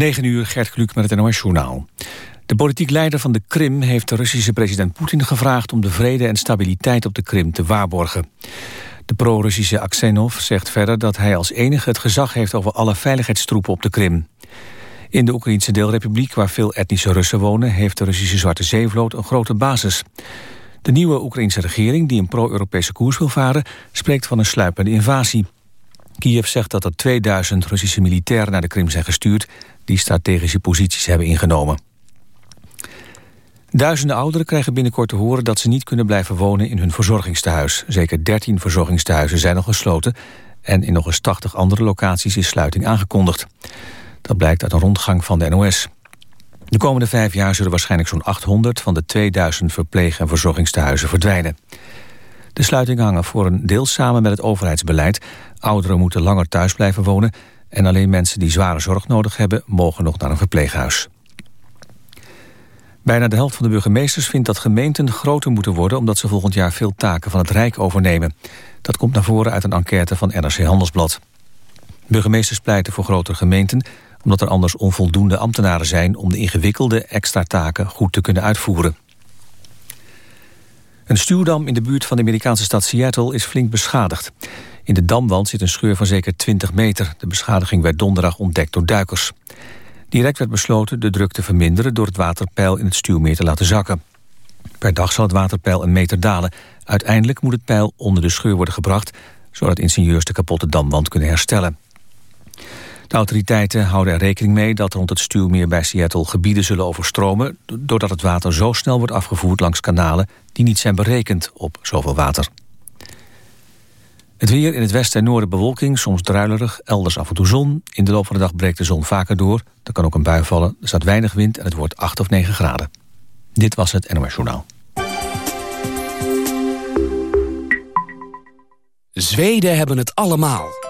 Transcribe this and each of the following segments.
9 uur, Gert Kluk met het NOS-journaal. De politiek leider van de Krim heeft de Russische president Poetin gevraagd... om de vrede en stabiliteit op de Krim te waarborgen. De pro-Russische Aksenov zegt verder dat hij als enige het gezag heeft... over alle veiligheidstroepen op de Krim. In de Oekraïnse deelrepubliek, waar veel etnische Russen wonen... heeft de Russische Zwarte Zeevloot een grote basis. De nieuwe Oekraïnse regering, die een pro-Europese koers wil varen... spreekt van een sluipende invasie. Kiev zegt dat er 2000 Russische militairen naar de Krim zijn gestuurd... die strategische posities hebben ingenomen. Duizenden ouderen krijgen binnenkort te horen dat ze niet kunnen blijven wonen in hun verzorgingstehuis. Zeker 13 verzorgingstehuizen zijn nog gesloten en in nog eens 80 andere locaties is sluiting aangekondigd. Dat blijkt uit een rondgang van de NOS. De komende vijf jaar zullen waarschijnlijk zo'n 800 van de 2000 verpleeg- en verzorgingstehuizen verdwijnen. De sluitingen hangen voor een deel samen met het overheidsbeleid. Ouderen moeten langer thuis blijven wonen... en alleen mensen die zware zorg nodig hebben... mogen nog naar een verpleeghuis. Bijna de helft van de burgemeesters vindt dat gemeenten groter moeten worden... omdat ze volgend jaar veel taken van het Rijk overnemen. Dat komt naar voren uit een enquête van NRC Handelsblad. Burgemeesters pleiten voor grotere gemeenten... omdat er anders onvoldoende ambtenaren zijn... om de ingewikkelde extra taken goed te kunnen uitvoeren. Een stuwdam in de buurt van de Amerikaanse stad Seattle is flink beschadigd. In de damwand zit een scheur van zeker 20 meter. De beschadiging werd donderdag ontdekt door duikers. Direct werd besloten de druk te verminderen... door het waterpeil in het stuwmeer te laten zakken. Per dag zal het waterpeil een meter dalen. Uiteindelijk moet het peil onder de scheur worden gebracht... zodat ingenieurs de kapotte damwand kunnen herstellen. De autoriteiten houden er rekening mee dat rond het stuwmeer bij Seattle gebieden zullen overstromen... doordat het water zo snel wordt afgevoerd langs kanalen die niet zijn berekend op zoveel water. Het weer in het westen en noorden bewolking, soms druilerig, elders af en toe zon. In de loop van de dag breekt de zon vaker door. Er kan ook een bui vallen, er staat weinig wind en het wordt 8 of 9 graden. Dit was het NOS Journaal. Zweden hebben het allemaal.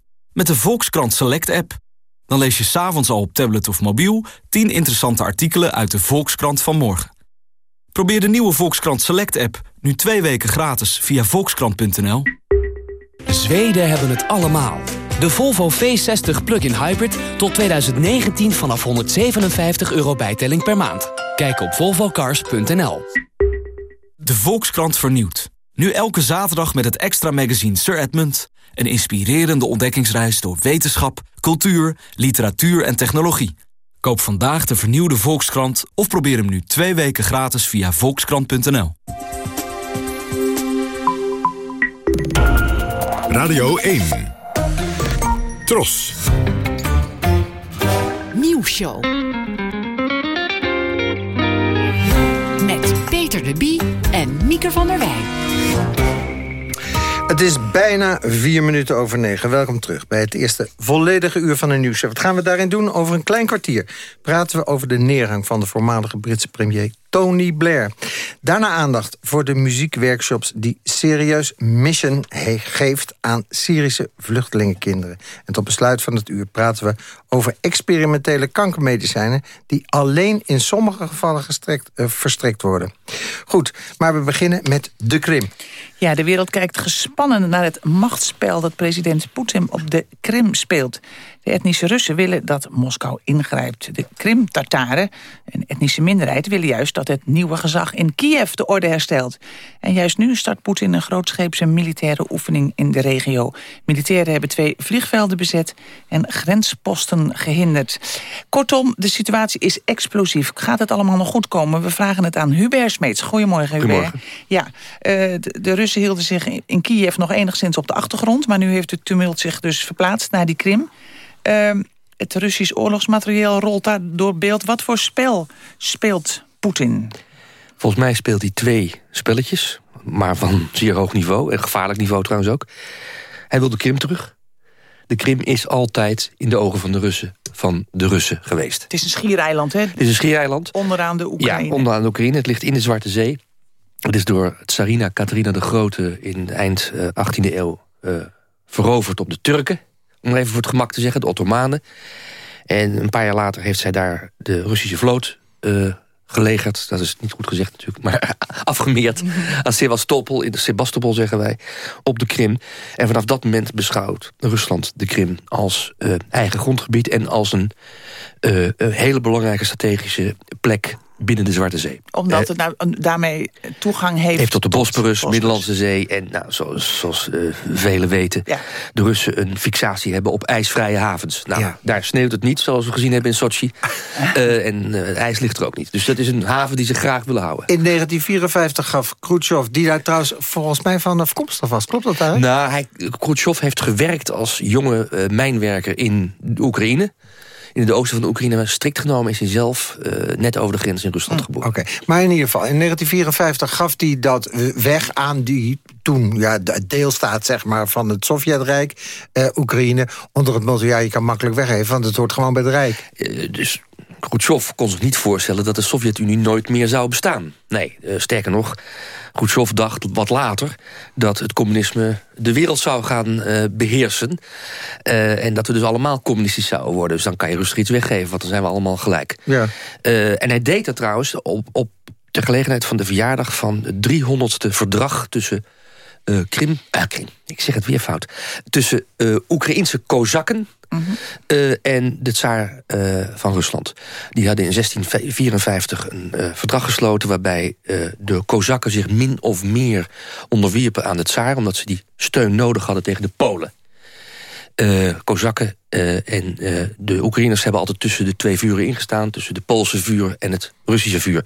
Met de Volkskrant Select-app. Dan lees je s'avonds al op tablet of mobiel... 10 interessante artikelen uit de Volkskrant van morgen. Probeer de nieuwe Volkskrant Select-app nu twee weken gratis via volkskrant.nl. Zweden hebben het allemaal. De Volvo V60 Plug-in Hybrid tot 2019 vanaf 157 euro bijtelling per maand. Kijk op volvocars.nl. De Volkskrant vernieuwt. Nu elke zaterdag met het extra magazine Sir Edmund. Een inspirerende ontdekkingsreis door wetenschap, cultuur, literatuur en technologie. Koop vandaag de vernieuwde Volkskrant of probeer hem nu twee weken gratis via volkskrant.nl. Radio 1. Tros. Nieuwsshow. Peter de Bie en Mieke van der Wij. Het is bijna vier minuten over negen. Welkom terug bij het eerste volledige uur van de nieuws. Wat gaan we daarin doen? Over een klein kwartier praten we over de neergang van de voormalige Britse premier Tony Blair. Daarna aandacht voor de muziekworkshops die serieus mission geeft aan Syrische vluchtelingenkinderen. En tot besluit van het uur praten we over experimentele kankermedicijnen die alleen in sommige gevallen gestrekt, uh, verstrekt worden. Goed, maar we beginnen met de Krim. Ja, de wereld kijkt gespannen naar het machtsspel dat president Poetin op de Krim speelt. De etnische Russen willen dat Moskou ingrijpt. De Krim-Tataren, een etnische minderheid, willen juist dat het nieuwe gezag in Kiev de orde herstelt. En juist nu start Poetin een grootscheepse militaire oefening in de regio. Militairen hebben twee vliegvelden bezet en grensposten gehinderd. Kortom, de situatie is explosief. Gaat het allemaal nog goed komen? We vragen het aan Hubert Smeets. Goedemorgen, Hubert. Ja, de, de Russen hielden zich in Kiev nog enigszins op de achtergrond... maar nu heeft het tumult zich dus verplaatst naar die Krim. Uh, het Russisch oorlogsmateriaal rolt daar door beeld. Wat voor spel speelt Poetin? Volgens mij speelt hij twee spelletjes, maar van zeer hoog niveau... en gevaarlijk niveau trouwens ook. Hij wil de Krim terug. De Krim is altijd in de ogen van de Russen van de Russen geweest. Het is een schiereiland, hè? Het is een schiereiland. Onderaan de Oekraïne. Ja, onderaan de Oekraïne. Het ligt in de Zwarte Zee. Het is door Tsarina Katerina de Grote in eind 18e eeuw uh, veroverd op de Turken. Om even voor het gemak te zeggen, de Ottomanen. En een paar jaar later heeft zij daar de Russische vloot uh, gelegerd. Dat is niet goed gezegd natuurlijk, maar afgemeerd aan Sevastopol, in de Sebastopol zeggen wij, op de Krim. En vanaf dat moment beschouwt Rusland de Krim als uh, eigen grondgebied... en als een, uh, een hele belangrijke strategische plek binnen de Zwarte Zee. Omdat het nou daarmee toegang heeft... Heeft tot de Bosporus, Middellandse Zee... en nou, zoals, zoals uh, velen weten... Ja. de Russen een fixatie hebben op ijsvrije havens. Nou, ja. daar sneeuwt het niet, zoals we gezien hebben in Sochi. uh, en uh, ijs ligt er ook niet. Dus dat is een haven die ze graag willen houden. In 1954 gaf Khrushchev, die daar trouwens volgens mij van afkomstig was. Klopt dat eigenlijk? Nou, hij, Khrushchev heeft gewerkt als jonge mijnwerker in Oekraïne in het oosten van de Oekraïne. Maar strikt genomen is hij zelf uh, net over de grens in Rusland geboren. Oké, okay. maar in ieder geval, in 1954 gaf hij dat weg aan die toen ja, de deelstaat zeg maar, van het Sovjetrijk, uh, Oekraïne, onder het motto, ja, je kan makkelijk weggeven, want het hoort gewoon bij het Rijk. Uh, dus Khrushchev kon zich niet voorstellen dat de Sovjet-Unie nooit meer zou bestaan. Nee, uh, sterker nog, Khrushchev dacht wat later dat het communisme de wereld zou gaan uh, beheersen. Uh, en dat we dus allemaal communistisch zouden worden. Dus dan kan je rustig iets weggeven, want dan zijn we allemaal gelijk. Ja. en hij deed dat trouwens op, op de gelegenheid van de verjaardag van het 300ste verdrag tussen uh, Krim, uh, Krim, ik zeg het weer fout, tussen uh, Oekraïnse Kozakken mm -hmm. en de tsaar van Rusland. Die hadden in 1654 een verdrag gesloten waarbij de Kozakken zich min of meer onderwierpen aan de tsaar, omdat ze die steun nodig hadden tegen de Polen. Kozakken uh, en uh, de Oekraïners hebben altijd tussen de twee vuren ingestaan. Tussen de Poolse vuur en het Russische vuur.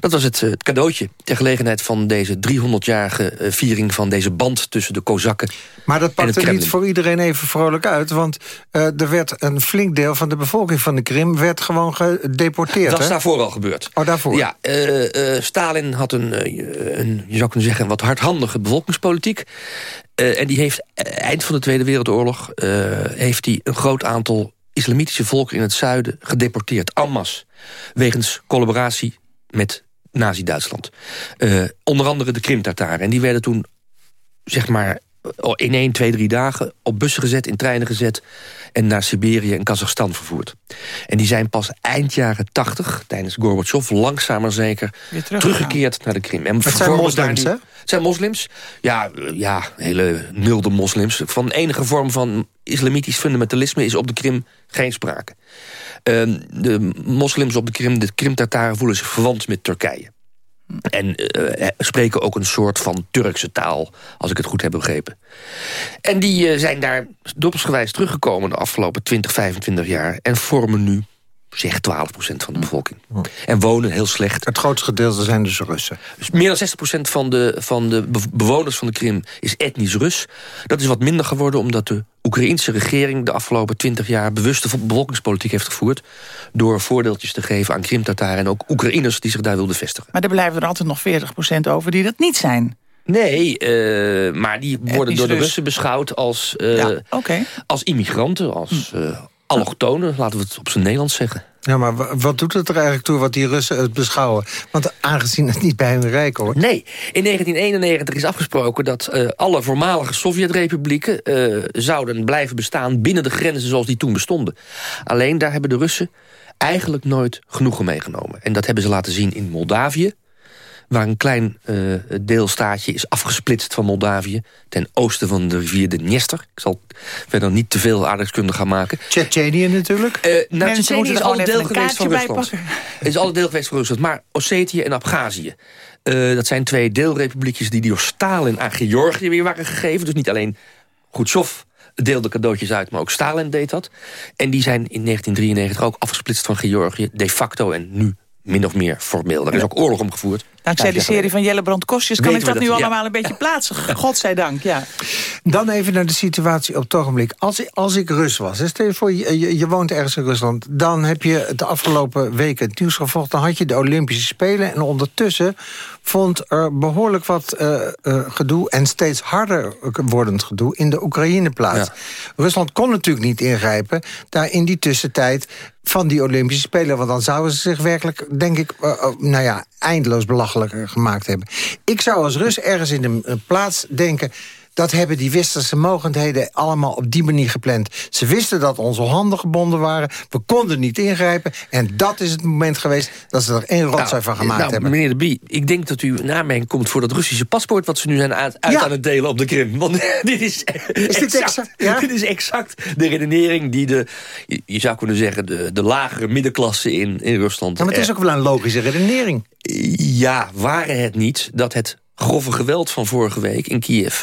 Dat was het, het cadeautje ter gelegenheid van deze 300-jarige viering... van deze band tussen de Kozakken Maar dat pakte niet voor iedereen even vrolijk uit. Want er werd een flink deel van de bevolking van de Krim... werd gewoon gedeporteerd. Dat is daarvoor al gebeurd. Oh, daarvoor? Ja, Stalin had een, een, je zou kunnen zeggen... wat hardhandige bevolkingspolitiek. En die heeft eind van de Tweede Wereldoorlog... heeft hij een groot aantal islamitische volken in het zuiden gedeporteerd. Masse. Wegens collaboratie met Nazi-Duitsland. Onder andere de Krim-Tataren. En die werden toen, zeg maar, in één, twee, drie dagen... op bussen gezet, in treinen gezet... en naar Siberië en Kazachstan vervoerd. En die zijn pas eind jaren tachtig, tijdens Gorbachev... langzaam maar zeker teruggekeerd naar de Krim. En het zijn moslims, hè? Het zijn moslims. Ja, ja, hele milde moslims. Van enige vorm van islamitisch fundamentalisme... is op de Krim geen sprake. Uh, de moslims op de Krim, de Krim-Tataren... voelen zich verwant met Turkije. En uh, spreken ook een soort van Turkse taal, als ik het goed heb begrepen. En die uh, zijn daar doppelsgewijs teruggekomen de afgelopen 20, 25 jaar... en vormen nu zeg 12% van de bevolking. En wonen heel slecht. Het grootste gedeelte zijn dus Russen. Dus meer dan 60% van de, van de bewoners van de Krim is etnisch Rus. Dat is wat minder geworden omdat de Oekraïense regering... de afgelopen 20 jaar bewuste bevolkingspolitiek heeft gevoerd... door voordeeltjes te geven aan Krim-Tataren... en ook Oekraïners die zich daar wilden vestigen. Maar er blijven er altijd nog 40% over die dat niet zijn. Nee, uh, maar die worden door de Russen beschouwd als, uh, ja, okay. als immigranten, als uh, allochtonen, laten we het op zijn Nederlands zeggen. Ja, maar wat doet het er eigenlijk toe wat die Russen het beschouwen? Want aangezien het niet bij hun rijk hoort. Nee, in 1991 is afgesproken dat uh, alle voormalige Sovjet-republieken... Uh, zouden blijven bestaan binnen de grenzen zoals die toen bestonden. Alleen daar hebben de Russen eigenlijk nooit genoegen meegenomen. En dat hebben ze laten zien in Moldavië waar een klein uh, deelstaatje is afgesplitst van Moldavië... ten oosten van de rivier de Dniester. Ik zal verder niet te veel aardrijkskunde gaan maken. Tsjetsjenië natuurlijk? Uh, nou, Tsjetsjenië is alle deel geweest van Rusland. Het is alle deel geweest van Rusland. Maar Ossetië en Abhazie... Uh, dat zijn twee deelrepubliekjes die door Stalin aan Georgië weer waren gegeven. Dus niet alleen Khrushchev deelde cadeautjes uit, maar ook Stalin deed dat. En die zijn in 1993 ook afgesplitst van Georgië, de facto en nu min of meer formeel. Daar is ook oorlog om gevoerd. Dankzij de serie van Jelle Brand Kostjes kan ik dat nu ja. allemaal een beetje plaatsen. Godzijdank, ja. Dan even naar de situatie op het ogenblik. Als, als ik Rus was, hè, stel je voor, je, je, je woont ergens in Rusland... dan heb je de afgelopen weken het nieuws gevolgd... dan had je de Olympische Spelen en ondertussen vond er behoorlijk wat eh, eh, gedoe... en steeds harder wordend gedoe in de Oekraïne plaats. Ja. Rusland kon natuurlijk niet ingrijpen daar in die tussentijd van die Olympische Spelen. Want dan zouden ze zich werkelijk, denk ik, eh, nou ja, eindeloos belachelijker gemaakt hebben. Ik zou als Rus ergens in een een plaats denken... Dat hebben die westerse mogendheden allemaal op die manier gepland. Ze wisten dat onze handen gebonden waren. We konden niet ingrijpen. En dat is het moment geweest dat ze er één rotzooi van gemaakt nou, hebben. Meneer de Bie, ik denk dat u aanmerking komt voor dat Russische paspoort... wat ze nu zijn uit, Ja. aan het delen op de Krim. Want dit is, dit exact? Ja? dit is exact de redenering die de... Je, zou kunnen zeggen, de, de lagere middenklasse in, in Rusland... Ja, maar het is ook wel een logische redenering. Ja, waren het niet dat het grove geweld van vorige week in Kiev...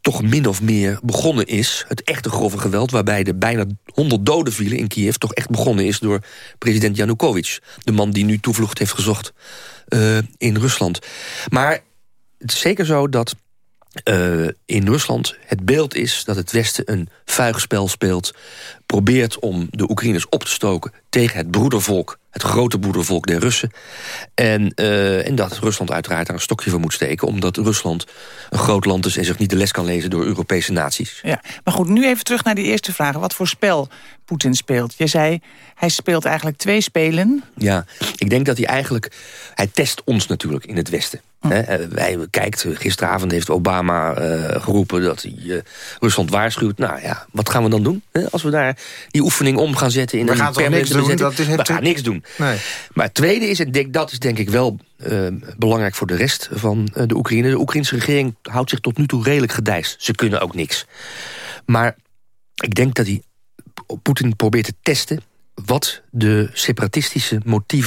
toch min of meer begonnen is, het echte grove geweld... waarbij er bijna 100 doden vielen in Kiev... toch echt begonnen is door president Yanukovych. De man die nu toevlucht heeft gezocht eh, in Rusland. Maar het is zeker zo dat eh, in Rusland het beeld is dat het Westen een vuigspel speelt... probeert om de Oekraïners op te stoken tegen het broedervolk... het grote broedervolk der Russen. En, eh, en dat Rusland uiteraard daar een stokje voor moet steken... omdat Rusland een groot land is en zich niet de les kan lezen... door Europese naties. ja. Maar goed, nu even terug naar die eerste vraag. Wat voor spel Poetin speelt. Je zei, hij speelt eigenlijk twee spelen. Ja, ik denk dat hij eigenlijk... Hij test ons natuurlijk in het Westen. Hè, eh, wij kijkt, eh, gisteravond heeft Obama eh, geroepen dat hij Rusland waarschuwt. Nou ja, wat gaan we dan doen? Hè, als we daar die oefening om gaan zetten in We een gaan toch permanente niks doen? Dat is het- we gaan niks doen. Nee. Maar het tweede is, en dat is denk ik wel belangrijk voor de rest van de Oekraïne. De Oekraïnse regering houdt zich tot nu toe redelijk gedijst. Ze kunnen ook niks. Maar ik denk dat hij Poetin probeert te testen wat de separatistische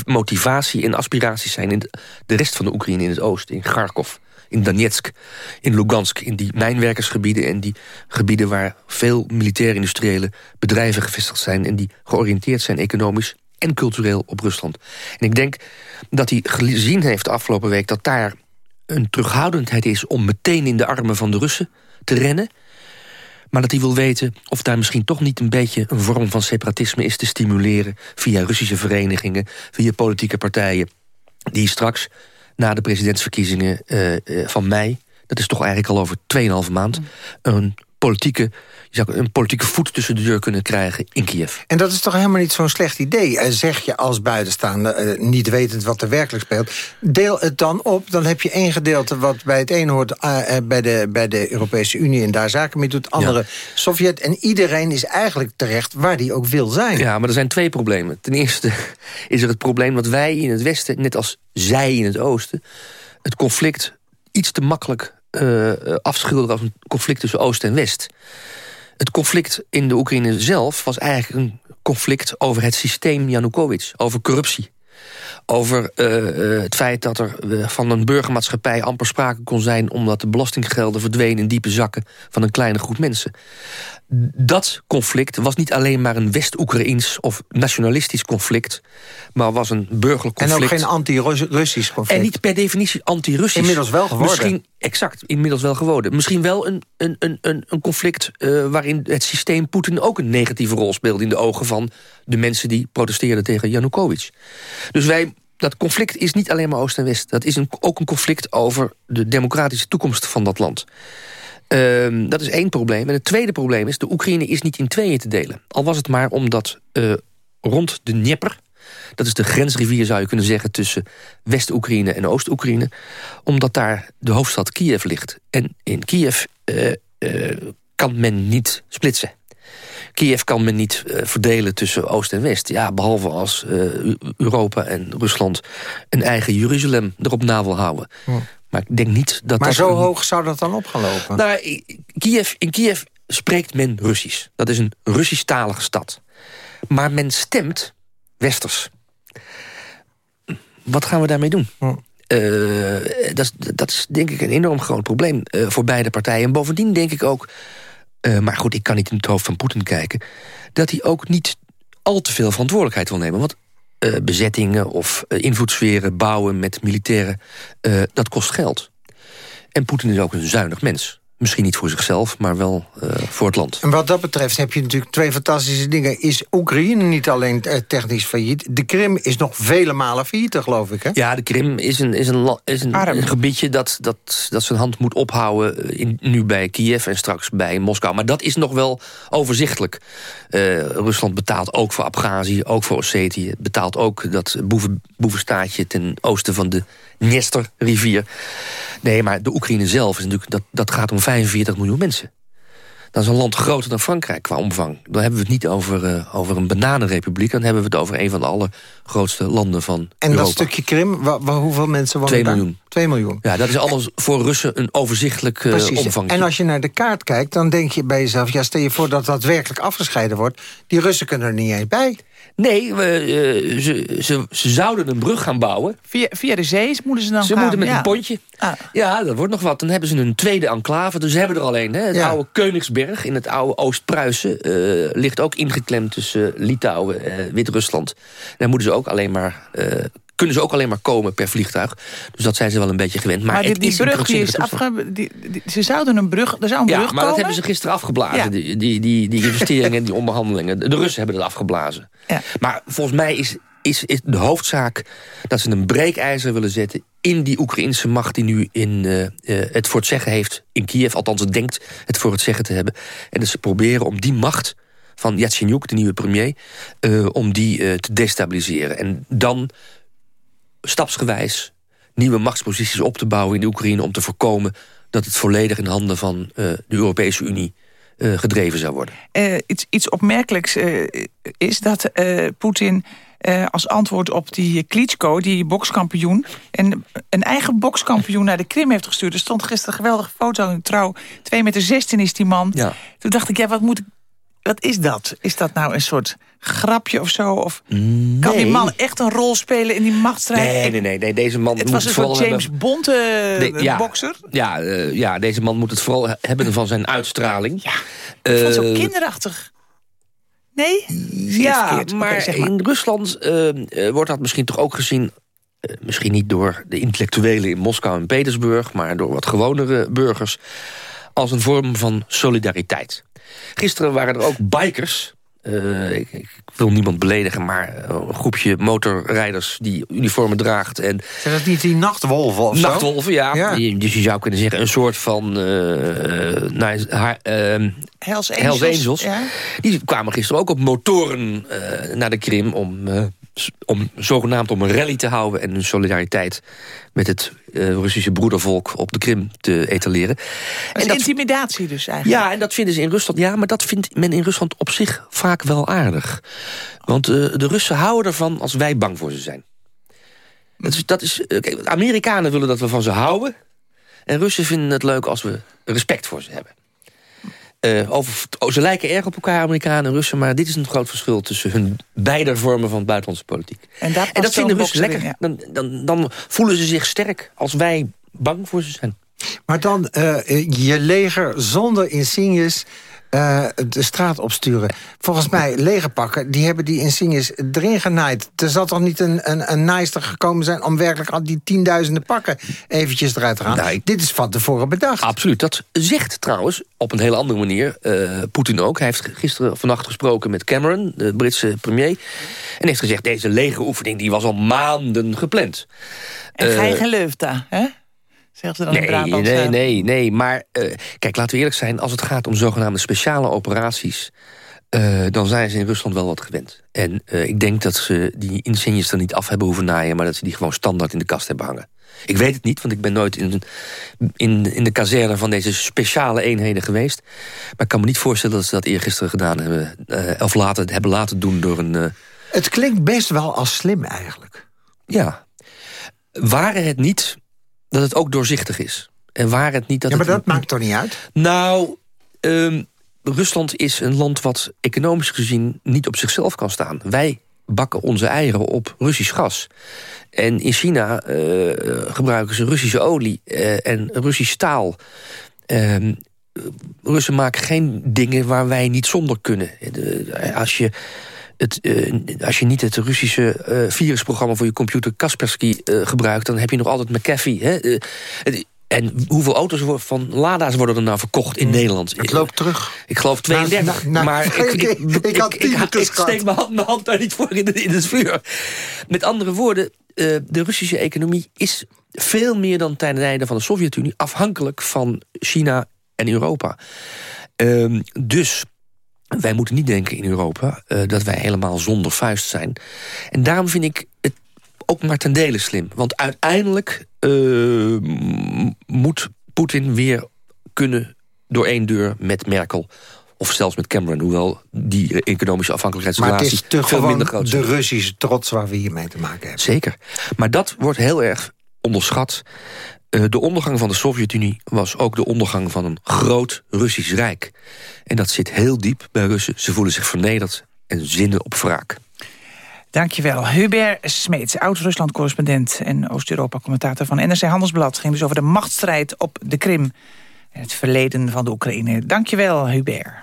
motivatie en aspiraties zijn... in de, rest van de Oekraïne in het oosten, in Kharkov, in Donetsk, in Lugansk... in die mijnwerkersgebieden en die gebieden waar veel militair-industriële bedrijven gevestigd zijn... en die georiënteerd zijn economisch en cultureel op Rusland. En ik denk dat hij gezien heeft afgelopen week... dat daar een terughoudendheid is om meteen in de armen van de Russen te rennen... Maar dat hij wil weten of daar misschien toch niet een beetje... een vorm van separatisme is te stimuleren... via Russische verenigingen, via politieke partijen... die straks na de presidentsverkiezingen eh, eh, van mei... dat is toch eigenlijk al over 2,5 maand... een politieke, je zou, een politieke voet tussen de deur kunnen krijgen in Kiev. En dat is toch helemaal niet zo'n slecht idee. Eh, zeg je als buitenstaander, eh, niet wetend wat er werkelijk speelt... deel het dan op, dan heb je één gedeelte... wat bij het een hoort eh, bij, de, bij de Europese Unie... en daar zaken mee doet, andere Sovjet. En iedereen is eigenlijk terecht waar die ook wil zijn. Ja, maar er zijn twee problemen. Ten eerste is er het probleem dat wij in het Westen... net als zij in het Oosten... het conflict iets te makkelijk afschilderen... als een conflict tussen Oost en West. Het conflict in de Oekraïne zelf was eigenlijk een conflict... over het systeem Yanukovych, over corruptie. Over eh, eh, het feit dat er van een burgermaatschappij amper sprake kon zijn... omdat de belastinggelden verdwenen in diepe zakken van een kleine groep mensen. Dat conflict was niet alleen maar een West-Oekraïns of nationalistisch conflict... maar was een burgerlijk en conflict. ook geen anti-Russisch conflict. En niet per definitie anti-Russisch. Inmiddels wel geworden. Misschien, exact, inmiddels wel geworden. Misschien wel een, een, een, een, conflict eh, waarin het systeem Poetin ook een negatieve rol speelde... in de ogen van de mensen die protesteerden tegen Yanukovych. Dus wij, dat conflict is niet alleen maar Oost en West. Dat is een, ook een conflict over de democratische toekomst van dat land. Ehm, dat is één probleem. En het tweede probleem is, de Oekraïne is niet in tweeën te delen. Al was het maar omdat eh, rond de Dnieper... dat is de grensrivier, zou je kunnen zeggen... tussen West-Oekraïne en Oost-Oekraïne... omdat daar de hoofdstad Kiev ligt. En in Kiev eh, eh, kan men niet splitsen. Kiev kan men niet eh, verdelen tussen Oost en West. Ja, behalve als Eu- Europa en Rusland... een eigen Jeruzalem erop na wil houden. Maar ik denk niet dat maar dat... zo een- hoog zou dat dan opgelopen? nou, Kiev, in Kiev spreekt men Russisch. Dat is een Russisch-talige stad. Maar men stemt westers. Wat gaan we daarmee doen? Eh, dat, is, dat is denk ik een enorm groot probleem eh, voor beide partijen. En bovendien denk ik ook... eh, maar goed, ik kan niet in het hoofd van Poetin kijken... dat hij ook niet al te veel verantwoordelijkheid wil nemen. Want bezettingen of invloedssferen bouwen met militairen, dat kost geld. En Poetin is ook een zuinig mens. Misschien niet voor zichzelf, maar wel uh, voor het land. En wat dat betreft heb je natuurlijk twee fantastische dingen. Is Oekraïne niet alleen uh, technisch failliet? De Krim is nog vele malen failliet, geloof ik, hè? Ja, de Krim is een, is een, is een, een gebiedje dat, dat, dat zijn hand moet ophouden... In, nu bij Kiev en straks bij Moskou. Maar dat is nog wel overzichtelijk. Uh, Rusland betaalt ook voor Abhazie, ook voor Ossetië. Betaalt ook dat boeven, boevenstaatje ten oosten van de Dniester-rivier. Nee, maar de Oekraïne zelf is natuurlijk... Dat, dat gaat om 45 miljoen mensen. Dat is een land groter dan Frankrijk qua omvang. Dan hebben we het niet over, uh, over een bananenrepubliek... dan hebben we het over een van de allergrootste landen van en Europa. dat stukje Krim, hoeveel mensen wonen 2 daar? miljoen. 2 miljoen. Ja, dat is alles voor Russen een overzichtelijk uh, Precies. omvang. En als je naar de kaart kijkt, dan denk je bij jezelf... ja, stel je voor dat dat werkelijk afgescheiden wordt. Die Russen kunnen er niet eens bij. Nee, we, uh, ze, ze, ze zouden een brug gaan bouwen. Via, via de zee moeten ze dan Ze gaan? moeten met ja. een pontje. Ah. Ja, dat wordt nog wat. Dan hebben ze een tweede enclave. Dus ze hebben er alleen. Hè. Het Ja. oude Koningsberg in het oude Oost-Pruisen... eh, ligt ook ingeklemd tussen Litouwen en Wit-Rusland. Daar moeten ze ook alleen maar... eh, kunnen ze ook alleen maar komen per vliegtuig. Dus dat zijn ze wel een beetje gewend. Maar, Maar die, die is brug die is afge... Die, die- ze zouden een brug... Er zou een Ja, brug maar dat hebben ze gisteren afgeblazen. Ja. Die, die, die, die investeringen en die onderhandelingen. De Russen hebben dat afgeblazen. Ja. Maar volgens mij is, is, is de hoofdzaak dat ze een breekijzer willen zetten... in die Oekraïnse macht die nu in, eh, eh, het voor het zeggen heeft in Kiev. Althans, het denkt het voor het zeggen te hebben. En dat ze proberen om die macht van Yatsenyuk, de nieuwe premier... eh, om die te destabiliseren. En dan stapsgewijs nieuwe machtsposities op te bouwen in de Oekraïne... om te voorkomen dat het volledig in handen van eh, de Europese Unie eh, gedreven zou worden. Eh, iets, iets opmerkelijks is dat Poetin als antwoord op die Klitschko, die bokskampioen... En een eigen bokskampioen naar de Krim heeft gestuurd. Er stond gisteren een geweldige foto in Trouw. 2 meter 16 is die man. Ja. Toen dacht ik, ja, wat moet ik... Wat is dat? Is dat nou een soort grapje of zo? Of kan die man echt een rol spelen in die machtsstrijd? Nee, nee, nee, nee, deze man Het moet was het een vooral soort James hebben... Bond eh, De- ja. bokser. Ja, eh, ja, deze man moet het vooral he- hebben van zijn uitstraling. Ja, Ik vond het zo Eh, kinderachtig. Nee? Ja, maar, in Rusland eh, eh, wordt dat misschien toch ook gezien... eh, misschien niet door de intellectuelen in Moskou en Petersburg... maar door wat gewonere burgers... als een vorm van solidariteit. Gisteren waren er ook bikers... eh, ik, ik wil niemand beledigen, maar eh, een groepje motorrijders... die uniformen draagt en Zijn dat niet die nachtwolven of zo? nachtwolven, ja. Ja. Die- Dus je zou kunnen zeggen een soort van... haar, Hells Hells Angels. Angels. Ja. die kwamen gisteren ook op motoren eh, naar de Krim... Om, eh, om zogenaamd om een rally te houden... en hun solidariteit met het eh, Russische broedervolk op de Krim te etaleren. Dat is intimidatie dus eigenlijk. Ja, en dat vinden ze in Rusland. Ja, maar dat vindt men in Rusland op zich vaak wel aardig. Want eh, de Russen houden ervan als wij bang voor ze zijn. Dat is, dat is, eh, kijk, Amerikanen willen dat we van ze houden. En Russen vinden het leuk als we respect voor ze hebben. Eh, over, oh, ze lijken erg op elkaar, Amerikanen en Russen... maar dit is een groot verschil tussen hun beide vormen van buitenlandse politiek. En, daar En past dat vinden Russen lekker. ja. Dan, dan, dan voelen ze zich sterk als wij bang voor ze zijn. Maar dan eh, je leger zonder insignes eh, de straat opsturen. Volgens mij, legerpakken, die hebben die insignes erin genaaid. Er zal toch niet een, een, een naaister gekomen zijn... om werkelijk al die tienduizenden pakken eventjes eruit te gaan? Ik- Dit is van tevoren bedacht. Absoluut. Dat zegt trouwens op een hele andere manier eh, Poetin ook. Hij heeft gisteren vannacht gesproken met Cameron, de Britse premier. En heeft gezegd, deze legeroefening die was al maanden gepland. En ga je geen leufta, hè? Zeggen ze dan in Nee, Brabant. nee, eh. nee, nee. Maar eh, kijk, laten we eerlijk zijn. Als het gaat om zogenaamde speciale operaties... eh, dan zijn ze in Rusland wel wat gewend. En eh, ik denk dat ze die insignes er niet af hebben hoeven naaien... maar dat ze die gewoon standaard in de kast hebben hangen. Ik weet het niet, want ik ben nooit in, in, in de kazerne van deze speciale eenheden geweest. Maar ik kan me niet voorstellen dat ze dat eergisteren gedaan hebben. eh, of laten, hebben laten doen door een... eh, Het klinkt best wel als slim eigenlijk. ja, waren het niet dat het ook doorzichtig is. En waren het niet dat Ja, maar het dat maakt toch niet uit? Nou, ehm, Rusland is een land wat economisch gezien niet op zichzelf kan staan. Wij bakken onze eieren op Russisch gas. En in China eh, gebruiken ze Russische olie eh, en Russisch staal. Ehm, Russen maken geen dingen waar wij niet zonder kunnen. De- als je het, eh, als je niet het Russische eh, virusprogramma voor je computer Kaspersky uh, gebruikt... dan heb je nog altijd McAfee. Hè? en hoeveel auto's van Lada's worden er nou verkocht in Nederland? Het loopt terug. Ik geloof 32. maar ik, ik, ik, had ik, steek mijn hand, mijn hand daar niet voor in, in het vuur. Met andere woorden, de Russische economie is veel meer dan ten tijde van de Sovjet-Unie... afhankelijk van China en Europa. Ehm, dus wij moeten niet denken in Europa uh, dat wij helemaal zonder vuist zijn. En daarom vind ik het ook maar ten dele slim. Want uiteindelijk uh, moet Poetin weer kunnen door één deur met Merkel of zelfs met Cameron, hoewel die economische afhankelijkheidsrelatie maar het is te veel minder groot is. de Russische trots waar we hiermee te maken hebben. Zeker. Maar dat wordt heel erg onderschat. Eh, de ondergang van de Sovjet-Unie was ook de ondergang van een groot Russisch Rijk. En dat zit heel diep bij Russen. Ze voelen zich vernederd en zinnen op wraak. Dankjewel. Hubert Smeets, oud-Rusland-correspondent... en Oost-Europa-commentator van NRC Handelsblad. ging dus over de machtsstrijd op de Krim... en het verleden van de Oekraïne. Dankjewel, Hubert.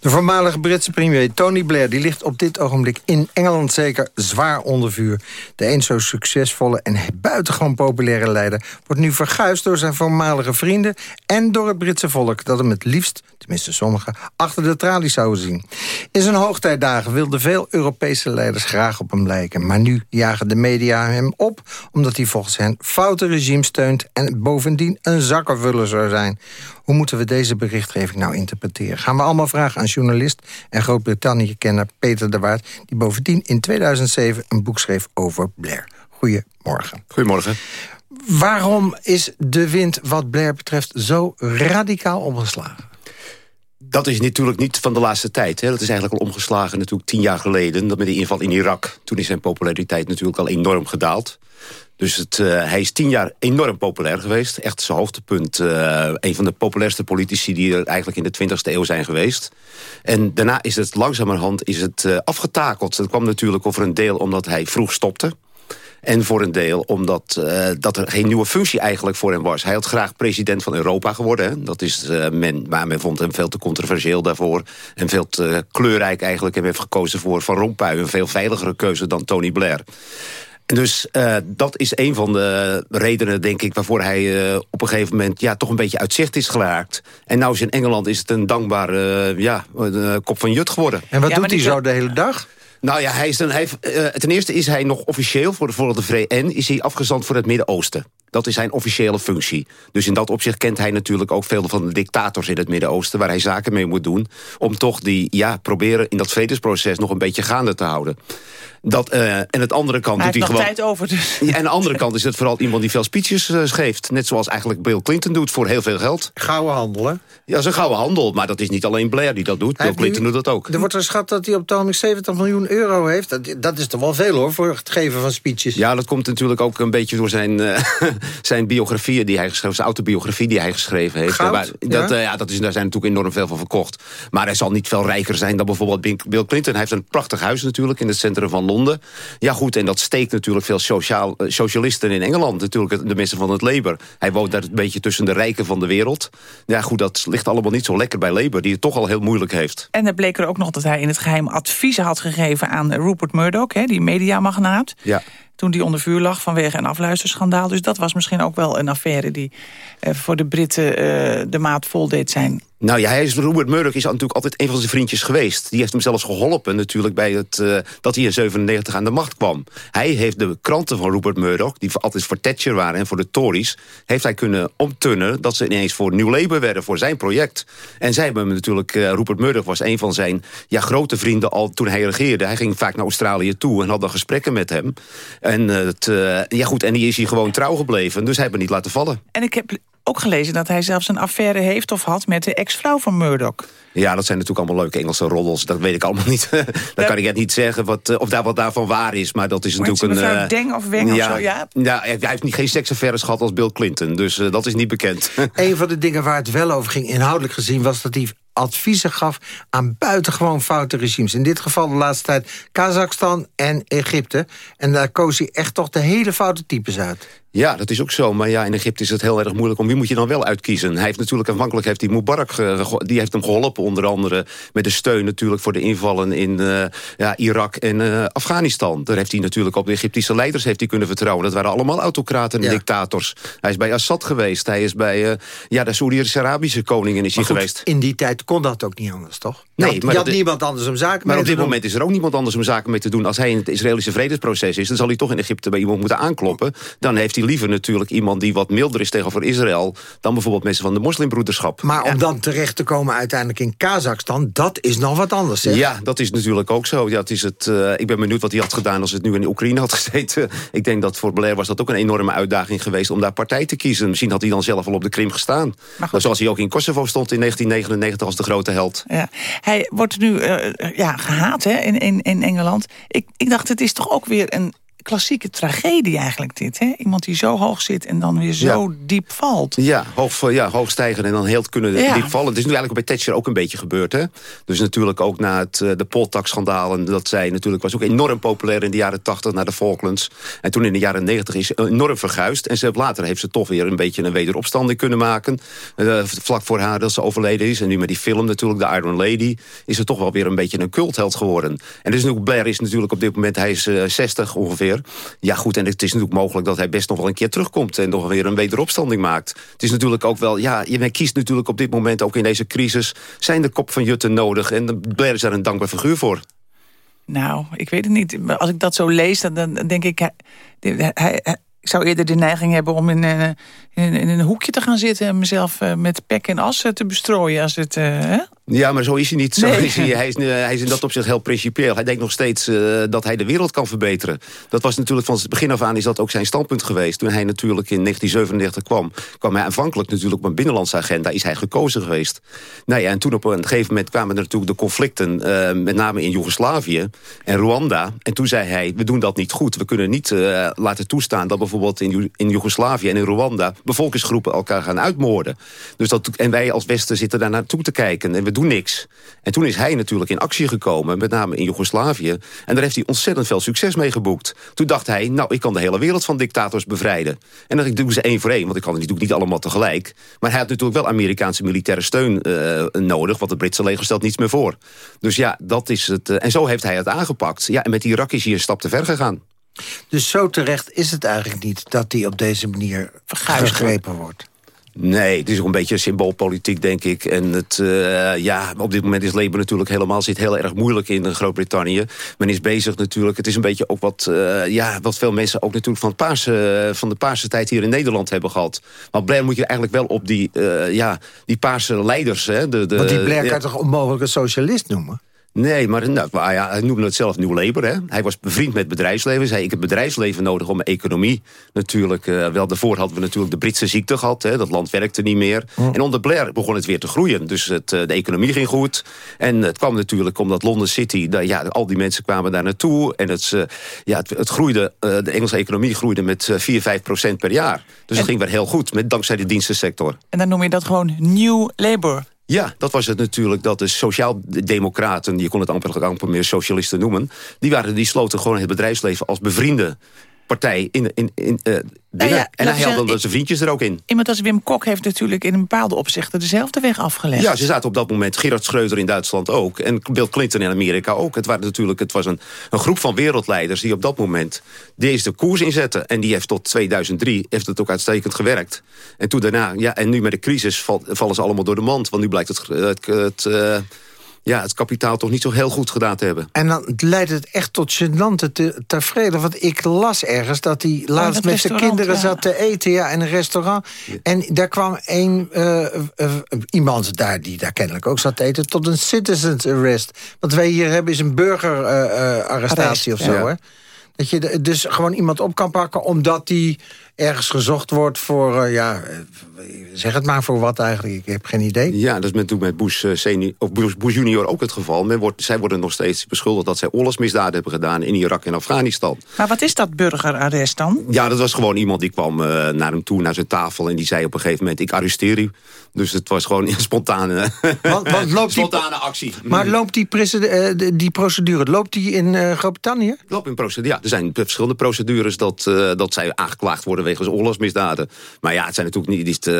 De voormalige Britse premier Tony Blair die ligt op dit ogenblik in Engeland zeker zwaar onder vuur. De eens zo succesvolle en buitengewoon populaire leider... wordt nu verguisd door zijn voormalige vrienden... en door het Britse volk dat hem het liefst, tenminste sommigen... achter de tralies zouden zien. In zijn hoogtijdagen wilden veel Europese leiders graag op hem lijken. Maar nu jagen de media hem op... omdat hij volgens hen foute regime steunt... en bovendien een zakkenvuller zou zijn. Hoe moeten we deze berichtgeving nou interpreteren? Gaan we allemaal vragen aan journalist en Groot-Brittannië-kenner Peter de Waard... die bovendien in 2007 een boek schreef over Blair. Goedemorgen. Goedemorgen. Waarom is de wind wat Blair betreft zo radicaal omgeslagen? Dat is natuurlijk niet van de laatste tijd. Hè. Dat is eigenlijk al omgeslagen natuurlijk tien jaar geleden. Dat met de inval in Irak. Toen is zijn populariteit natuurlijk al enorm gedaald. Dus het, uh, hij is tien jaar enorm populair geweest. Echt zijn hoogtepunt. Uh, een van de populairste politici die er eigenlijk in de 20e eeuw zijn geweest. En daarna is het langzamerhand is het, uh, afgetakeld. Dat kwam natuurlijk over een deel omdat hij vroeg stopte. En voor een deel omdat dat er geen nieuwe functie eigenlijk voor hem was. Hij had graag president van Europa geworden. Hè. Dat is, men, maar men vond hem veel te controversieel daarvoor. En veel te kleurrijk eigenlijk. En heeft gekozen voor Van Rompuy. Een veel veiligere keuze dan Tony Blair. En dus uh, dat is een van de redenen, denk ik... waarvoor hij uh, op een gegeven moment ja, toch een beetje uit zicht is geraakt. En nou is in Engeland is het een dankbare uh, ja, kop van jut geworden. En wat doet hij zo de hele dag? Nou ja, hij is dan, hij, ten eerste is hij nog officieel voor de, voor de VN... is hij afgezand voor het Midden-Oosten. Dat is zijn officiële functie. Dus in dat opzicht kent hij natuurlijk ook veel van de dictators in het Midden-Oosten... waar hij zaken mee moet doen. Om toch die, ja, proberen in dat vredesproces nog een beetje gaande te houden. Dat, uh, en het andere kant hij doet hij gewoon. tijd over. Dus. Ja, en de andere kant is het vooral iemand die veel speeches uh, geeft. Net zoals eigenlijk Bill Clinton doet voor heel veel geld. Gouden handel, hè? Ja, dat is een gouden handel. Maar dat is niet alleen Blair die dat doet. Bill Clinton nu, doet dat ook. Er wordt geschat dat hij op het 70 miljoen euro heeft. Dat, dat, is toch wel veel, hoor, voor het geven van speeches. Ja, dat komt natuurlijk ook een beetje door zijn, uh, zijn biografieën die hij geschreven zijn autobiografie die hij geschreven heeft. Goud, maar, dat, ja? ja, dat is, daar zijn natuurlijk enorm veel van verkocht. Maar hij zal niet veel rijker zijn dan bijvoorbeeld Bill Clinton. Hij heeft een prachtig huis natuurlijk in het centrum van Londen. Ja, goed, en dat steekt natuurlijk veel sociaal, uh, socialisten in Engeland. Natuurlijk de mensen van het Labour. Hij woont daar een beetje tussen de rijken van de wereld. Ja, goed, dat ligt allemaal niet zo lekker bij Labour... die het toch al heel moeilijk heeft. En er bleek er ook nog dat hij in het geheim adviezen had gegeven... aan Rupert Murdoch, hè, die mediamagnaat. Ja toen die onder vuur lag vanwege een afluisterschandaal. Dus dat was misschien ook wel een affaire die uh, voor de Britten uh, de maat vol deed zijn. Nou ja, hij is, Robert Murdoch is natuurlijk altijd een van zijn vriendjes geweest. Die heeft hem zelfs geholpen natuurlijk bij het, uh, dat hij in 97 aan de macht kwam. Hij heeft de kranten van Rupert Murdoch, die altijd voor Thatcher waren en voor de Tories... heeft hij kunnen omtunnen dat ze ineens voor New Labour werden, voor zijn project. En zij hebben hem natuurlijk, uh, Rupert Murdoch was een van zijn ja, grote vrienden al toen hij regeerde. Hij ging vaak naar Australië toe en had dan gesprekken met hem. En, het, ja, goed, en die is hier gewoon trouw gebleven, dus hij heeft niet laten vallen. En ik heb ook gelezen dat hij zelfs een affaire heeft of had... met de ex-vrouw van Murdoch. Ja, dat zijn natuurlijk allemaal leuke Engelse roddels. Dat weet ik allemaal niet. dat kan ik net niet zeggen wat, of daar wat daarvan waar is. Maar dat is natuurlijk een... een... Uh, Deng of Weng ja, of zo, ja? ja? Hij heeft niet geen seksaffaires gehad als Bill Clinton. Dus uh, dat is niet bekend. een van de dingen waar het wel over ging, inhoudelijk gezien... was dat hij adviezen gaf aan buitengewoon foute regimes. In dit geval de laatste tijd Kazachstan en Egypte. En daar koos hij echt toch de hele foute types uit. Ja, dat is ook zo. Maar ja, in Egypte is het heel erg moeilijk om wie moet je dan wel uitkiezen. Hij heeft natuurlijk aanvankelijk heeft hij Mubarak die heeft hem geholpen, onder andere met de steun natuurlijk voor de invallen in uh, ja, Irak en uh, Afghanistan. Daar heeft hij natuurlijk op de Egyptische leiders heeft hij kunnen vertrouwen. Dat waren allemaal autocraten en dictators. Hij is bij Assad geweest. Hij is bij uh, ja, de Saoedi-Arabische koningin is hij geweest. In die tijd kon dat ook niet anders, toch? Nee, je had, maar je had niemand anders om zaken Maar mee op dit moment is er ook niemand anders om zaken mee te doen. Als hij in het Israëlische vredesproces is, dan zal hij toch in Egypte bij iemand moeten aankloppen. Dan heeft hij liever natuurlijk iemand die wat milder is tegenover Israël... dan bijvoorbeeld mensen van de moslimbroederschap. Maar Ja. om dan terecht te komen uiteindelijk in Kazachstan... dat is nog wat anders, zeg. Ja, dat is natuurlijk ook zo. Ja, het is het, eh, ik ben benieuwd wat hij had gedaan als het nu in Oekraïne had gezeten. Ik denk dat voor Blair was dat ook een enorme uitdaging geweest... om daar partij te kiezen. Misschien had hij dan zelf al op de Krim gestaan. goed. Zoals hij ook in Kosovo stond in 1999 als de grote held. Ja. Hij wordt nu eh, ja, gehaat hè, in, in, in Engeland. Ik, ik dacht, het is toch ook weer een klassieke tragedie eigenlijk dit. Hè? Iemand die zo hoog zit en dan weer zo diep valt. Ja, hoog, ja, hoog stijgen en dan heel kunnen Ja. diep vallen. Het is nu eigenlijk bij Thatcher ook een beetje gebeurd. Hè? Dus natuurlijk ook na het, eh, de Poltak-schandaal... en dat zij natuurlijk was ook enorm populair in de jaren 80 naar de Falklands. En toen in de jaren 90 is ze enorm verguisd. En ze, later heeft ze toch weer een beetje een wederopstanding kunnen maken. Eh, vlak voor haar dat ze overleden is. En nu met die film natuurlijk, The Iron Lady... is ze toch wel weer een beetje een cultheld geworden. En dus nu, Blair is natuurlijk op dit moment... hij is eh, 60 ongeveer. Ja goed, en het is natuurlijk mogelijk dat hij best nog wel een keer terugkomt... en nog weer een wederopstanding maakt. Het is natuurlijk ook wel... ja, je kiest natuurlijk op dit moment ook in deze crisis... zijn de kop van Jutten nodig. En Blair is daar een dankbaar figuur voor. Nou, ik weet het niet. Als ik dat zo lees, dan, dan denk ik... Hij- ik zou eerder de neiging hebben om in, eh, in, in een hoekje te gaan zitten... en mezelf eh, met pek en as eh, te bestrooien. Als het, eh, hè? Ja, maar zo is hij niet. Zo Nee. is hij, hij, is, hij is in dat opzicht heel principieel. Hij denkt nog steeds dat hij de wereld kan verbeteren. Dat was natuurlijk van het begin af aan is dat ook zijn standpunt geweest. Toen hij natuurlijk in 1997 kwam... kwam hij aanvankelijk natuurlijk op een binnenlandse agenda... is hij gekozen geweest. Nou ja, en toen op een gegeven moment kwamen er natuurlijk de conflicten... met name in Joegoslavië en Rwanda. En toen zei hij, we doen dat niet goed. We kunnen niet laten toestaan dat bijvoorbeeld in, Ju- in Joegoslavië en in Rwanda... bevolkingsgroepen elkaar gaan uitmoorden. Dus dat, en wij als Westen zitten daar naartoe te kijken en we doen niks. En toen is hij natuurlijk in actie gekomen, met name in Joegoslavië. En daar heeft hij ontzettend veel succes mee geboekt. Toen dacht hij, nou, ik kan de hele wereld van dictators bevrijden. En dan doen ze één voor één, want ik kan het natuurlijk niet allemaal tegelijk. Maar hij had natuurlijk wel Amerikaanse militaire steun eh, nodig... want het Britse leger stelt niets meer voor. Dus ja, dat is het. eh, en zo heeft hij het aangepakt. Ja, en met Irak is hij een stap te ver gegaan. Dus zo terecht is het eigenlijk niet... dat die op deze manier gegrepen wordt. Nee, het is ook een beetje symboolpolitiek, denk ik. En het, eh, ja, op dit moment is Labour natuurlijk helemaal... zit heel erg moeilijk in Groot-Brittannië. Men is bezig natuurlijk. Het is een beetje ook wat, eh, ja, wat veel mensen ook natuurlijk... Van, het paarse, van de paarse tijd hier in Nederland hebben gehad. Maar Blair moet je eigenlijk wel op die, eh, ja, die paarse leiders... Hè, de, de, Want die Blair ja, kan toch onmogelijk een socialist noemen? Nee, maar nou, maar ja, hij noemde het zelf Nieuw Labour. Hè? Hij was bevriend met bedrijfsleven. Hij zei, ik heb bedrijfsleven nodig om mijn economie natuurlijk... eh, wel, daarvoor hadden we natuurlijk de Britse ziekte gehad. Hè? Dat land werkte niet meer. En onder Blair begon het weer te groeien. Dus het, eh, de economie ging goed. En het kwam natuurlijk omdat London City... ja, al die mensen kwamen daar naartoe. En het, eh, ja, het, het groeide, de Engelse economie groeide met eh, 4, 5 procent per jaar. Dus het ging weer heel goed, met, dankzij de dienstensector. En dan noem je dat gewoon New Labour. Ja, dat was het natuurlijk. Dat de sociaaldemocraten, je kon het amper, amper meer socialisten noemen... die, waren, die sloten gewoon het bedrijfsleven als bevriende partij in, in, in, eh, ja, en hij zeggen, zijn vriendjes er ook in. Iemand als Wim Kok heeft natuurlijk in een bepaalde opzichten... dezelfde weg afgelegd. Ja, ze zaten op dat moment, Gerard Schreuder in Duitsland ook... en Bill Clinton in Amerika ook. Het, waren natuurlijk, het was een, een groep van wereldleiders die op dat moment deze koers inzetten. En die heeft tot 2003 heeft het ook uitstekend gewerkt. En toen daarna, ja, en nu met de crisis val- vallen ze allemaal door de mand. Want nu blijkt het, het, het, eh, ja, het kapitaal toch niet zo heel goed gedaan te hebben. En dan leidt het echt tot gênante te, tafereelen. Want ik las ergens dat hij laatst met zijn kinderen ja. zat te eten ja, in een restaurant. En daar kwam een, eh, eh, iemand daar die daar kennelijk ook zat te eten... tot een citizens arrest. Wat wij hier hebben is een burgerarrestatie Arrest, of zo. ja. Hè? Dat je de- dus gewoon iemand op kan pakken omdat die ergens gezocht wordt voor, eh, ja, eh, zeg het maar voor wat eigenlijk, ik heb geen idee. Ja, dat is met, met Bush, uh, senior, of Bush, Bush junior ook het geval. Men wordt, zij worden nog steeds beschuldigd dat zij oorlogsmisdaden hebben gedaan in Irak en Afghanistan. Maar wat is dat burgerarrest dan? Ja, dat was gewoon iemand die kwam naar hem toe, naar zijn tafel... en die zei op een gegeven moment, ik arresteer u. Dus het was gewoon een spontane, want, want loopt spontane actie. Maar loopt die, die procedure, loopt die in Groot-Brittannië? Loopt in procedure, ja. Er zijn verschillende procedures dat, dat zij aangeklaagd worden wegens oorlogsmisdaden. Maar ja, het zijn natuurlijk niet... Is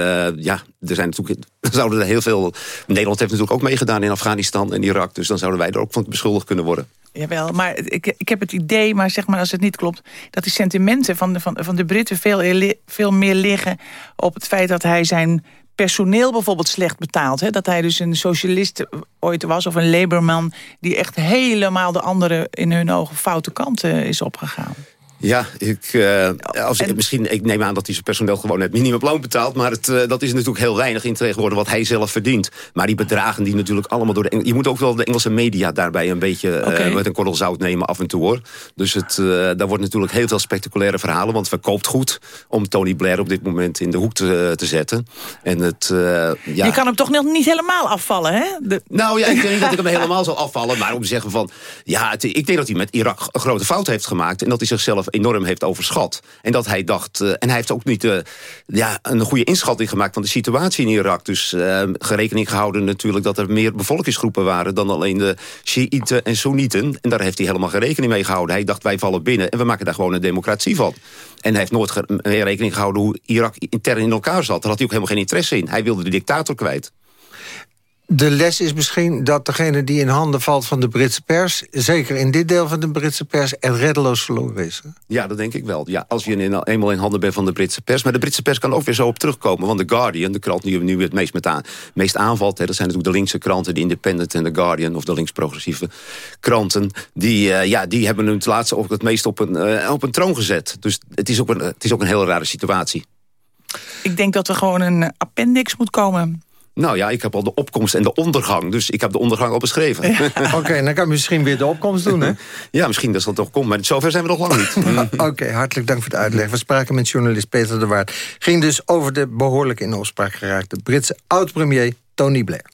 ja, er zijn natuurlijk, zouden er heel veel... Nederland heeft natuurlijk ook meegedaan in Afghanistan en Irak. Dus dan zouden wij er ook van beschuldigd kunnen worden. Jawel, maar ik, ik heb het idee, maar zeg maar als het niet klopt... dat die sentimenten van de, van, van de Britten veel, veel meer liggen... op het feit dat hij zijn personeel bijvoorbeeld slecht betaalt. Hè? Dat hij dus een socialist ooit was of een laborman... die echt helemaal de andere in hun ogen foute kant is opgegaan. Ja, ik, uh, als, en... misschien, ik neem aan dat hij zijn personeel gewoon het minimumloon betaalt. Maar het, uh, dat is natuurlijk heel weinig in tegenwoordig wat hij zelf verdient. Maar die bedragen die natuurlijk allemaal door de... Je moet ook wel de Engelse media daarbij een beetje uh, okay. met een korrel zout nemen af en toe hoor. Dus het, daar wordt natuurlijk heel veel spectaculaire verhalen. Want verkoopt goed om Tony Blair op dit moment in de hoek te, te zetten. En het, ja. Je kan hem toch nog niet helemaal afvallen hè? De... Nou ja, ik denk niet dat ik hem helemaal zal afvallen. Maar om te zeggen van... Ja, het, ik denk dat hij met Irak een grote fout heeft gemaakt. En dat hij zichzelf enorm heeft overschat. En dat hij dacht, uh, en hij heeft ook niet uh, ja, een goede inschatting gemaakt van de situatie in Irak. Dus uh, gerekening gehouden natuurlijk dat er meer bevolkingsgroepen waren dan alleen de Shiiten en Soenieten. En daar heeft hij helemaal geen rekening mee gehouden. Hij dacht, wij vallen binnen en we maken daar gewoon een democratie van. En hij heeft nooit rekening gehouden hoe Irak intern in elkaar zat. Daar had hij ook helemaal geen interesse in. Hij wilde de dictator kwijt. De les is misschien dat degene die in handen valt van de Britse pers... zeker in dit deel van de Britse pers, er reddeloos verloren is. Ja, dat denk ik wel. Ja, als je in, eenmaal in handen bent van de Britse pers. Maar de Britse pers kan ook weer zo op terugkomen. Want The Guardian, de krant die nu het meest, met aan, meest aanvalt... Hè, dat zijn natuurlijk de linkse kranten, de Independent en The Guardian... of de links-progressieve kranten. Die, uh, ja, die hebben het laatste ook het meest op een, uh, op een troon gezet. Dus het is, ook een, het is ook een heel rare situatie. Ik denk dat er gewoon een appendix moet komen nou ja, ik heb al de opkomst en de ondergang. Dus ik heb de ondergang al beschreven. Oké, dan kan je misschien weer de opkomst doen, hè? ja, misschien dat dat toch komt. Maar zover zijn we nog lang niet. Oké, hartelijk dank voor het uitleg. We spraken met journalist Peter de Waard. Ging dus over de behoorlijk in opspraak geraakte Britse oud-premier Tony Blair.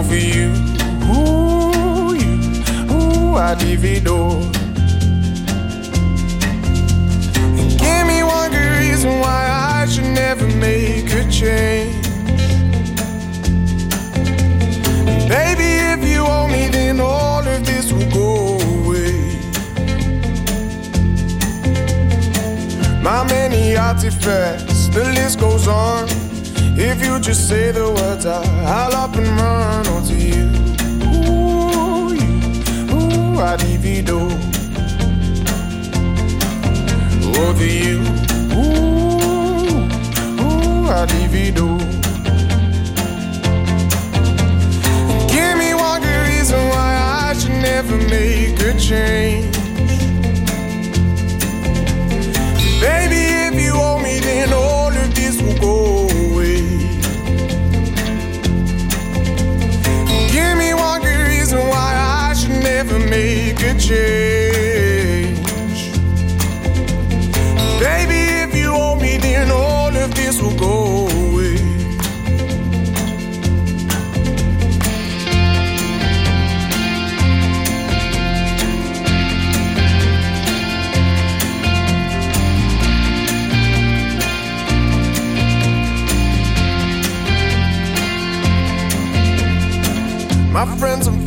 Over you, ooh, you, ooh, I all. And give me one good reason why I should never make a change. Baby, if you owe me, then all of this will go away. My many artifacts, the list goes on. If you just say the words, I, I'll up and run onto you. Ooh, you, ooh, I divido. Over you, ooh, ooh, I divido. Give me one good reason why I should never make a change. Baby, if you owe me, then all of this will go make a change. Baby, if you owe me, then all of this will go away. My friends and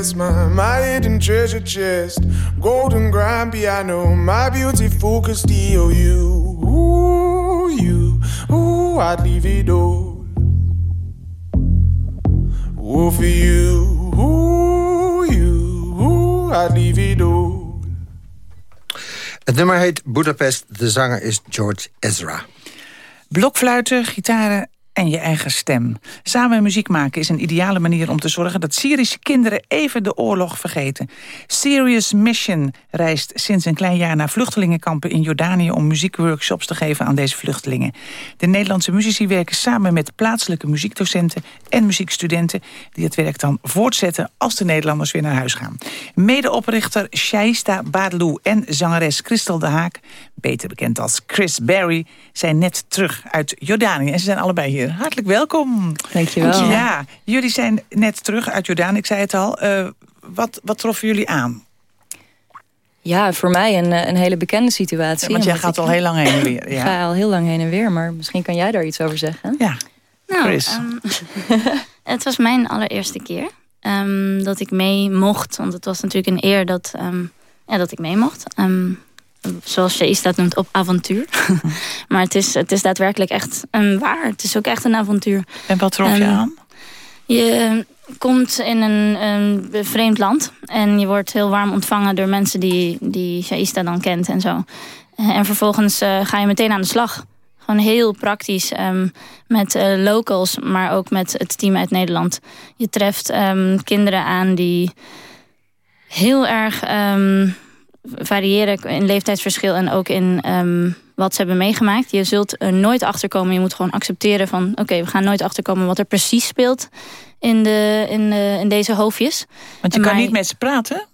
Budapest, my, my hidden treasure chest, golden grand piano, my beautiful Castillo, you, ooh, you, ooh, I'd leave it all. Ooh, for you, ooh, you, ooh, I'd leave it all. Het nummer heet Budapest. De zanger is George Ezra. Blokfluiten, gitaren en je eigen stem. Samen muziek maken is een ideale manier om te zorgen... dat Syrische kinderen even de oorlog vergeten. Serious Mission reist sinds een klein jaar naar vluchtelingenkampen in Jordanië... om muziekworkshops te geven aan deze vluchtelingen. De Nederlandse muzici werken samen met plaatselijke muziekdocenten... en muziekstudenten die het werk dan voortzetten... als de Nederlanders weer naar huis gaan. Medeoprichter Shaista Badlou en zangeres Christel de Haak... beter bekend als Chris Berry, zijn net terug uit Jordanië. En ze zijn allebei hier. Hartelijk welkom. Dankjewel. Ja, jullie zijn net terug uit Jordanië, ik zei het al. Eh, wat, wat troffen jullie aan? Ja, voor mij een, eh, een hele bekende situatie. Ja, want jij gaat ik- al heel lang heen en weer. Ik Ja. ga al heel lang heen en weer, maar misschien kan jij daar iets over zeggen. Ja, Nou, Chris. ehm, het was mijn allereerste keer ehm, dat ik mee mocht. Want het was natuurlijk een eer dat, ehm, ja, dat ik mee mocht. Zoals je dat noemt, op avontuur. maar het is, het is daadwerkelijk echt een waar. Het is ook echt een avontuur. En wat trof je Ehm, aan? Je komt in een, een vreemd land en je wordt heel warm ontvangen door mensen die, die Shaista dan kent en zo. Eh, En vervolgens eh, ga je meteen aan de slag. Gewoon heel praktisch ehm, met eh, locals, maar ook met het team uit Nederland. Je treft ehm, kinderen aan die heel erg variëren in leeftijdsverschil en ook in ehm, wat ze hebben meegemaakt. Je zult er nooit achterkomen. Je moet gewoon accepteren van... oké, we gaan nooit achterkomen wat er precies speelt in, de, in, de, in deze hoofdjes. Want je kan niet met ze praten?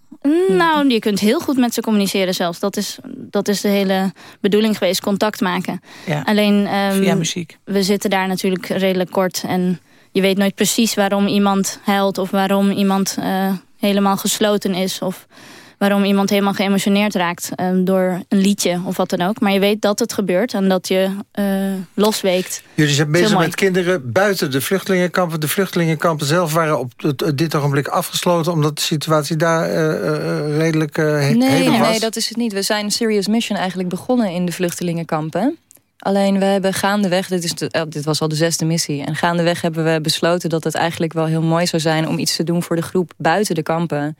Nou, je kunt heel goed met ze communiceren zelfs. Dat is, dat is de hele bedoeling geweest, contact maken. Ja, Alleen, ehm, via muziek. we zitten daar natuurlijk redelijk kort. En je weet nooit precies waarom iemand huilt... of waarom iemand eh, helemaal gesloten is... of waarom iemand helemaal geëmotioneerd raakt eh, door een liedje of wat dan ook. Maar je weet dat het gebeurt en dat je eh, losweekt. Jullie zijn bezig met kinderen buiten de vluchtelingenkampen. De vluchtelingenkampen zelf waren op dit ogenblik afgesloten... omdat de situatie daar eh, eh, redelijk eh he- Nee, hevig was. nee, dat is het niet. We zijn Serious Mission eigenlijk begonnen in de vluchtelingenkampen. Alleen we hebben gaandeweg, dit, is de, dit was al de zesde missie... en gaandeweg hebben we besloten dat het eigenlijk wel heel mooi zou zijn... om iets te doen voor de groep buiten de kampen.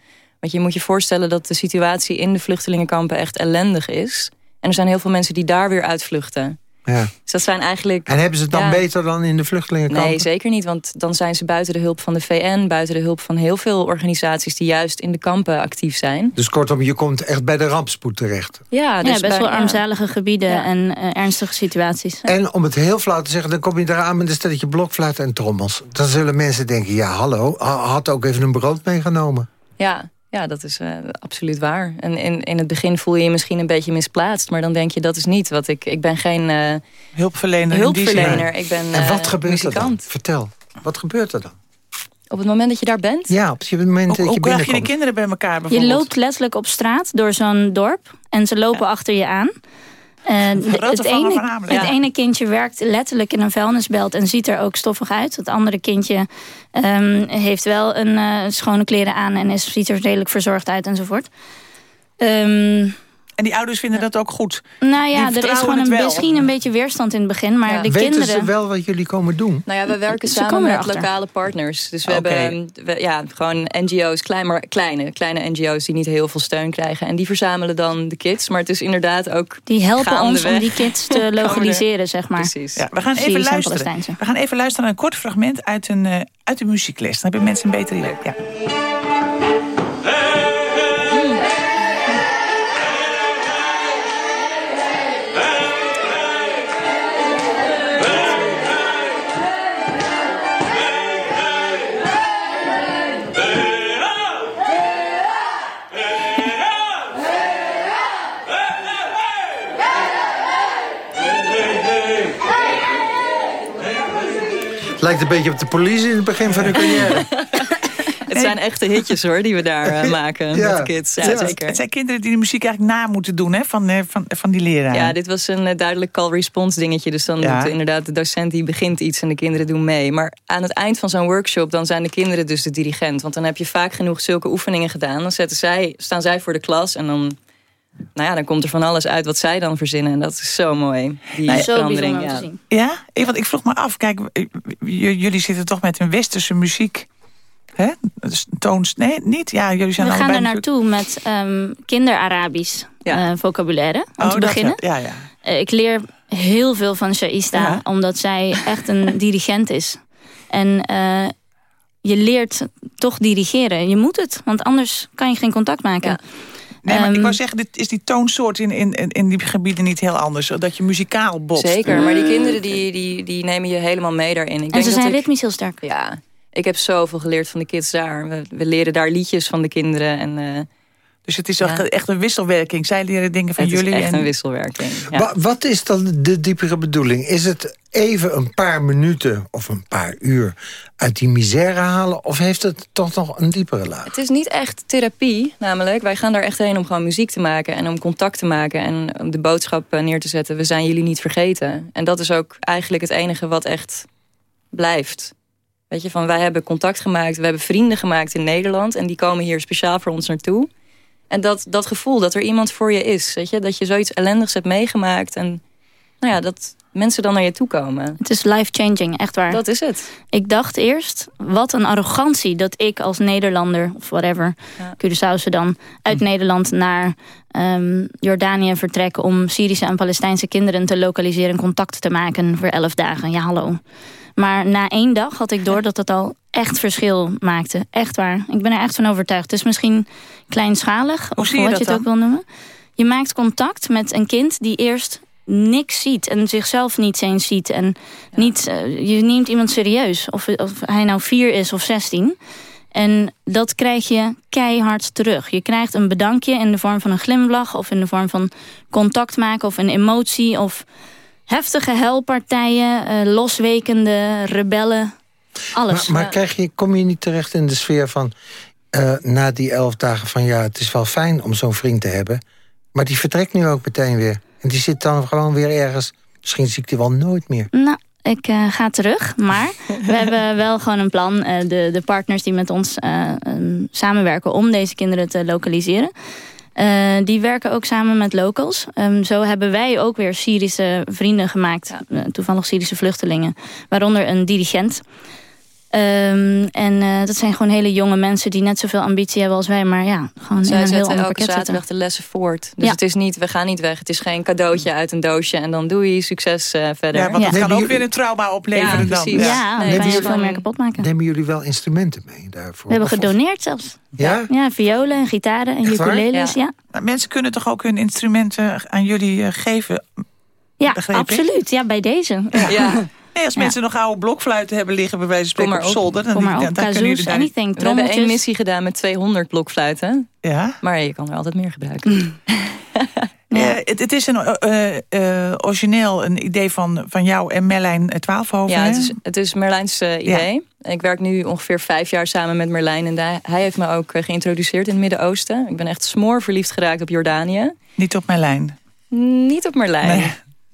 Want je moet je voorstellen dat de situatie in de vluchtelingenkampen echt ellendig is. En er zijn heel veel mensen die daar weer uitvluchten. Ja. Dus dat zijn eigenlijk... En hebben ze het dan Ja. beter dan in de vluchtelingenkampen? Nee, zeker niet. Want dan zijn ze buiten de hulp van de VN... buiten de hulp van heel veel organisaties... die juist in de kampen actief zijn. Dus kortom, je komt echt bij de rampspoed terecht. Ja, dus ja, best bij- wel ja. armzalige gebieden Ja. en eh, ernstige situaties. En om het heel flauw te zeggen, dan kom je eraan met een stelletje blokfluit en trommels. Dan zullen mensen denken, ja hallo, ha- had ook even een brood meegenomen. Ja, ja dat is eh, absoluut waar. En in, in het begin voel je je misschien een beetje misplaatst... maar dan denk je, dat is niet wat ik... Ik ben geen eh, Hulpverlener. in die zin. hulpverlener, ik ben en eh, wat gebeurt er dan? muzikant. Vertel, wat gebeurt er dan? Op het moment dat je daar bent... Ja, op het moment Hoe, dat hoe je krijg je binnenkomt. kinderen bij elkaar Je loopt letterlijk op straat door zo'n dorp en ze lopen achter je aan. Het, ene, het ene kindje werkt letterlijk in een vuilnisbelt en ziet er ook stoffig uit. Het andere kindje ehm, heeft wel een eh, schone kleren aan en is, ziet er redelijk verzorgd uit enzovoort. Ehm, En die ouders vinden dat ook goed. nou ja, er is gewoon een, misschien een beetje weerstand in het begin, maar Ja. de Weten kinderen... ze wel wat jullie komen doen? Nou ja, we werken Ze samen met erachter. lokale partners. Dus we hebben we- ja, gewoon NGO's, klein, maar kleine, kleine NGO's die niet heel veel steun krijgen. En die verzamelen dan de kids. Maar het is inderdaad ook Die helpen ons om die kids te er- lokaliseren, zeg maar. Precies. Ja, we gaan even luisteren. We gaan even luisteren naar een kort fragment uit een, eh, uit een muziekles. Dan hebben mensen een beter idee. Ja. Lijkt een beetje op de politie in het begin van de carrière. Het zijn echte hitjes hoor, die we daar eh, maken Ja. met kids. Ja, Het- zeker. Het zijn kinderen die de muziek eigenlijk na moeten doen hè, van, eh, van, van die leraar. Ja, dit was een eh, duidelijk call-response dingetje. Dus dan Ja. doet inderdaad de docent die begint iets en de kinderen doen mee. Maar aan het eind van zo'n workshop dan zijn de kinderen dus de dirigent. Want dan heb je vaak genoeg zulke oefeningen gedaan. Dan zetten zij, staan zij voor de klas en dan... Nou ja, dan komt er van alles uit wat zij dan verzinnen. En dat is zo mooi. Die zo verandering. bijzonder om Ja. te zien. Ja? Eh, Want ik vroeg me af, kijk, eh, jullie zitten toch met een westerse muziek. Hè? Dus Toons, nee, niet? Ja, jullie zijn We gaan er naartoe met ehm kinder-Arabisch Ja. eh, vocabulaire. Om Oh, te dat beginnen. Ja, ja. Eh, ik leer heel veel van Shaista. Ja. Omdat zij echt een dirigent is. En eh, je leert toch dirigeren. Je moet het, want anders kan je geen contact maken. Ja. Nee, maar ik Ehm, wou zeggen, dit, is die toonsoort in, in, in- in die gebieden niet heel anders? Dat je muzikaal botst. Zeker, maar die kinderen die, die, die nemen je helemaal mee daarin. Ik en denk ze dat zijn ik- ritmisch heel sterk. Ja, ik heb zoveel geleerd van de kids daar. We, we leren daar liedjes van de kinderen. En eh, Dus het is Ja. echt, een wisselwerking. Zij leren dingen van het jullie. is echt en... een wisselwerking. Ja. Wat is dan de diepere bedoeling? Is het even een paar minuten of een paar uur uit die misère halen... of heeft het toch nog een diepere laag? Het is niet echt therapie, namelijk. Wij gaan daar echt heen om gewoon muziek te maken... en om contact te maken en om de boodschap eh, neer te zetten. We zijn jullie niet vergeten. En dat is ook eigenlijk het enige wat echt blijft. Weet je, van wij hebben contact gemaakt. We hebben vrienden gemaakt in Nederland. En die komen hier speciaal voor ons naartoe. En dat, dat gevoel dat er iemand voor je is. Weet je, dat je zoiets ellendigs hebt meegemaakt. En nou ja, dat mensen dan naar je toe komen. Het is life-changing, echt waar. Dat is het. Ik dacht eerst, wat een arrogantie dat ik als Nederlander, of whatever, Ja. Curaçaose dan, uit Nederland naar ehm, Jordanië vertrek om Syrische en Palestijnse kinderen te lokaliseren en contact te maken voor elf dagen. Ja, hallo. Maar na één dag had ik door dat het al echt verschil maakte. Echt waar. Ik ben er echt van overtuigd. Het is misschien kleinschalig, of je wat je het dan? ook wil noemen. Je maakt contact met een kind die eerst niks ziet en zichzelf niet eens ziet. En niet, eh, je neemt iemand serieus, of, of hij nou vier is of zestien. En dat krijg je keihard terug. Je krijgt een bedankje in de vorm van een glimlach... of in de vorm van contact maken of een emotie... of heftige helpartijen, eh, loswekende rebellen, alles. Maar, maar krijg je, kom je niet terecht in de sfeer van... eh, na die elf dagen van ja, het is wel fijn om zo'n vriend te hebben... maar die vertrekt nu ook meteen weer. En die zit dan gewoon weer ergens... misschien zie ik die wel nooit meer. Nou, ik eh, ga terug. Maar we hebben wel gewoon een plan. eh, de, de partners die met ons eh, ehm, samenwerken om deze kinderen te lokaliseren. eh, die werken ook samen met locals. Ehm, zo hebben wij ook weer Syrische vrienden gemaakt. toevallig Syrische vluchtelingen. Waaronder een dirigent. Ehm, en eh, dat zijn gewoon hele jonge mensen die net zoveel ambitie hebben als wij. Maar ja, gewoon in Zij een heel ander elke pakket zitten. zaterdag de lessen voort. Dus Ja. het is niet, we gaan niet weg. Het is geen cadeautje uit een doosje en dan doe je succes eh, verder. Ja, want het Ja. kan ook weer een trauma opleveren Ja, dan. precies. Ja, Nee, kan het je veel gewoon- meer kapot maken. Nemen jullie wel instrumenten mee daarvoor? We hebben Of- gedoneerd zelfs. Ja? Ja, violen en gitaren en ukuleles. Ja. Ja, Maar Mensen kunnen toch ook hun instrumenten aan jullie eh, geven? ja absoluut. Ja, bij deze. Ja. Nee, als Ja. mensen nog oude blokfluiten hebben liggen... bij wijze van spreken op zolder... dan, maar dan op, kunnen jullie daar... anything, We hebben één missie gedaan met 200 blokfluiten. Ja? Maar je kan er altijd meer gebruiken. Ja. Eh, het, het is een eh, eh, origineel een idee van, van jou en Merlijn Twaalfhoven. Ja, het is, het is Merlijns eh, idee. Ik werk nu ongeveer vijf jaar samen met Merlijn. En daar- hij heeft me ook geïntroduceerd in het Midden-Oosten. Ik ben echt smoor verliefd geraakt op Jordanië. Niet op Merlijn. Niet op Merlijn.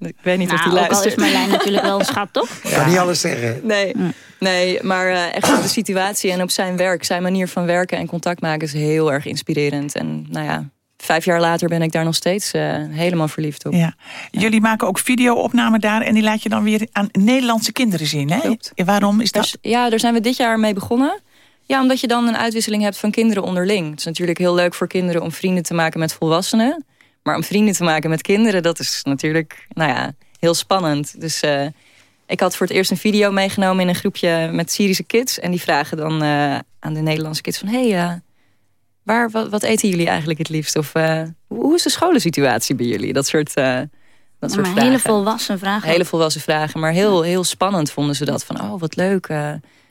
Ik weet niet of Nou, die ook al is luistert. Marlijn natuurlijk wel een schat, toch? Kan niet alles zeggen. Nee, nee maar eh, echt op de situatie en op zijn werk. Zijn manier van werken en contact maken is heel erg inspirerend. En nou ja, vijf jaar later ben ik daar nog steeds eh, helemaal verliefd op. Ja. Jullie maken ook video-opnamen daar... en die laat je dan weer aan Nederlandse kinderen zien. Hè? Klopt. Ja, waarom is dat? Dus, ja, daar zijn we dit jaar mee begonnen. Ja, omdat je dan een uitwisseling hebt van kinderen onderling. Het is natuurlijk heel leuk voor kinderen om vrienden te maken met volwassenen. Maar om vrienden te maken met kinderen, dat is natuurlijk nou ja, heel spannend. Dus eh, ik had voor het eerst een video meegenomen in een groepje met Syrische kids. En die vragen dan eh, aan de Nederlandse kids van... Hey, eh, waar, wat, wat eten jullie eigenlijk het liefst? Of hoe is de scholensituatie bij jullie? Dat soort, Dat Ja, soort maar vragen. hele volwassen vragen. Hele volwassen vragen. Maar heel, heel spannend vonden ze dat. Van, oh, wat leuk.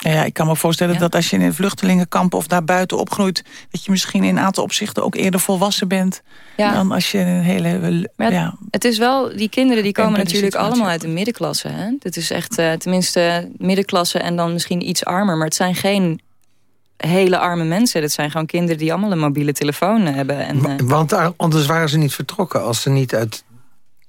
Eh. Ja, ik kan me voorstellen Ja. dat als je in een vluchtelingenkamp of daarbuiten opgroeit... dat je misschien in een aantal opzichten ook eerder volwassen bent... Ja. dan als je een hele... Maar ja, Het is wel, die kinderen die komen natuurlijk allemaal uit de middenklasse. Hè? Dit is echt, eh, tenminste, middenklasse en dan misschien iets armer. Maar het zijn geen hele arme mensen. Het zijn gewoon kinderen die allemaal een mobiele telefoon hebben. En, eh, Want anders waren ze niet vertrokken als ze niet uit...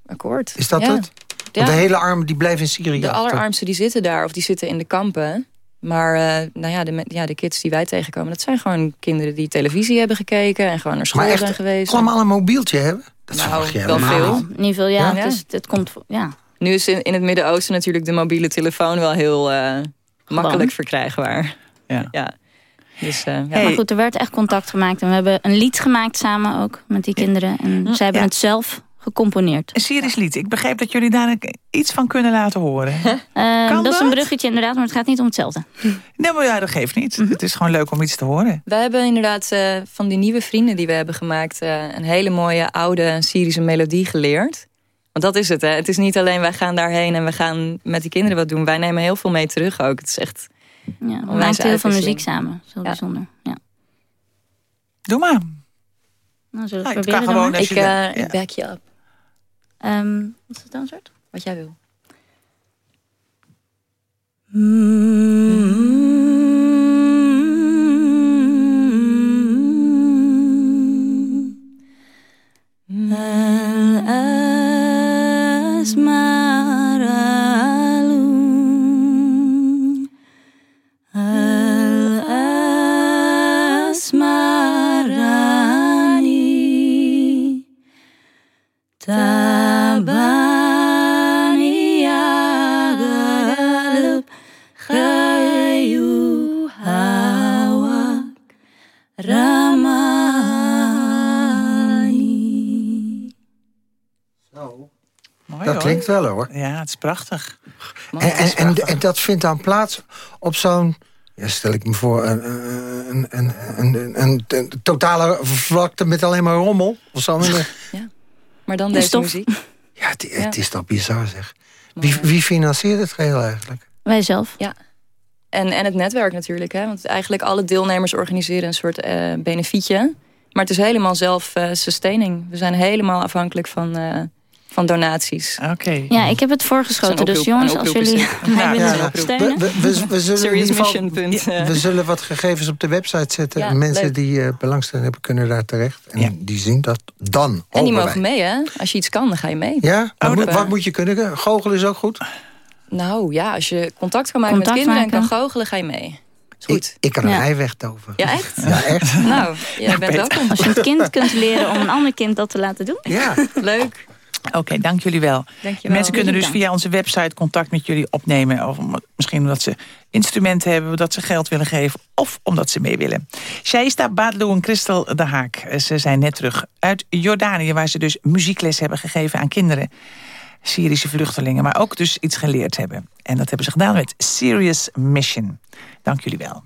akkoord. Is dat Ja. het? Want de hele armen die blijven in Syrië De achter. allerarmsten die zitten daar of die zitten in de kampen. Maar eh, nou ja, de, ja, de kids die wij tegenkomen... dat zijn gewoon kinderen die televisie hebben gekeken... en gewoon naar school Maar echt zijn geweest. allemaal een mobieltje hebben? Dat Nou, je wel helemaal veel. niet. Veel, ja. Ja? Dus het komt, ja. Nu is in, in het Midden-Oosten natuurlijk de mobiele telefoon... wel heel eh, makkelijk verkrijgbaar. Ja. ja. Dus, eh, ja. Hey. Maar goed, er werd echt contact gemaakt. En we hebben een lied gemaakt samen ook met die kinderen. En zij hebben Ja. het zelf gecomponeerd. een Syrisch lied. Ik begreep dat jullie daar een- iets van kunnen laten horen. Eh, Kan dat is een bruggetje inderdaad, maar het gaat niet om hetzelfde. nee, maar ja, dat geeft niet. Het is gewoon leuk om iets te horen. We hebben inderdaad eh, van die nieuwe vrienden die we hebben gemaakt... eh, een hele mooie oude Syrische melodie geleerd. Want dat is het, hè. Het is niet alleen wij gaan daarheen en we gaan met die kinderen wat doen. Wij nemen heel veel mee terug ook. Het is echt... Ja, we maakten heel veel muziek samen. Ja. bijzonder. Ja. Doe maar. Nou, zullen we kan proberen Ik, je dat- ja. ik back je up. Ehm, wat is het dan soort? Wat jij wil. Tabani Hoor. klinkt wel hoor. Ja, het is prachtig. En, en, en, en dat vindt dan plaats op zo'n... Ja, stel ik me voor, een, een, een, een, een, een- een totale vlakte met alleen maar rommel. Of zo. Maar dan deze stof. muziek. Ja, het, het is toch bizar zeg. Wie, wie financiert het geheel eigenlijk? Wij zelf. Ja. En, en het netwerk natuurlijk. Hè? Want eigenlijk alle deelnemers organiseren een soort eh benefietje. Maar het is helemaal zelf-sustaining. We zijn helemaal afhankelijk van, eh, van donaties. Oké. Ja, ik heb het voorgeschoten. Dus een jongens, een als jullie mij willen steunen. we, we, we zullen in ieder geval, Seriousmission. Ja, we zullen wat gegevens op de website zetten. Ja, mensen leuk. die eh, belangstelling hebben kunnen daar terecht. En Ja. die zien dat dan. En die mogen wij. mee, hè? Als je iets kan, dan ga je mee. Ja? Wat, Oh, moet, dat- wat moet je kunnen? Goochelen is ook goed? Nou ja, als je contact kan maken Contact met kinderen en kan goochelen, ga je mee. Is goed. Ik, ik kan een Ja. ei wegtoveren. Ja, echt? Ja, echt? Nou, jij bent welkom. Als je het kind kunt leren om een ander kind dat te laten doen. Ja. Leuk. Oké, dank jullie wel. Dankjewel. Mensen kunnen dus via onze website contact met jullie opnemen. Of misschien omdat ze instrumenten hebben, dat ze geld willen geven. Of omdat ze mee willen. Shaista Badlou en Christel de Haak. eh, Ze zijn net terug uit Jordanië... waar ze dus muziekles hebben gegeven aan kinderen. Syrische vluchtelingen, maar ook dus iets geleerd hebben. En dat hebben ze gedaan met Serious Mission. Dank jullie wel.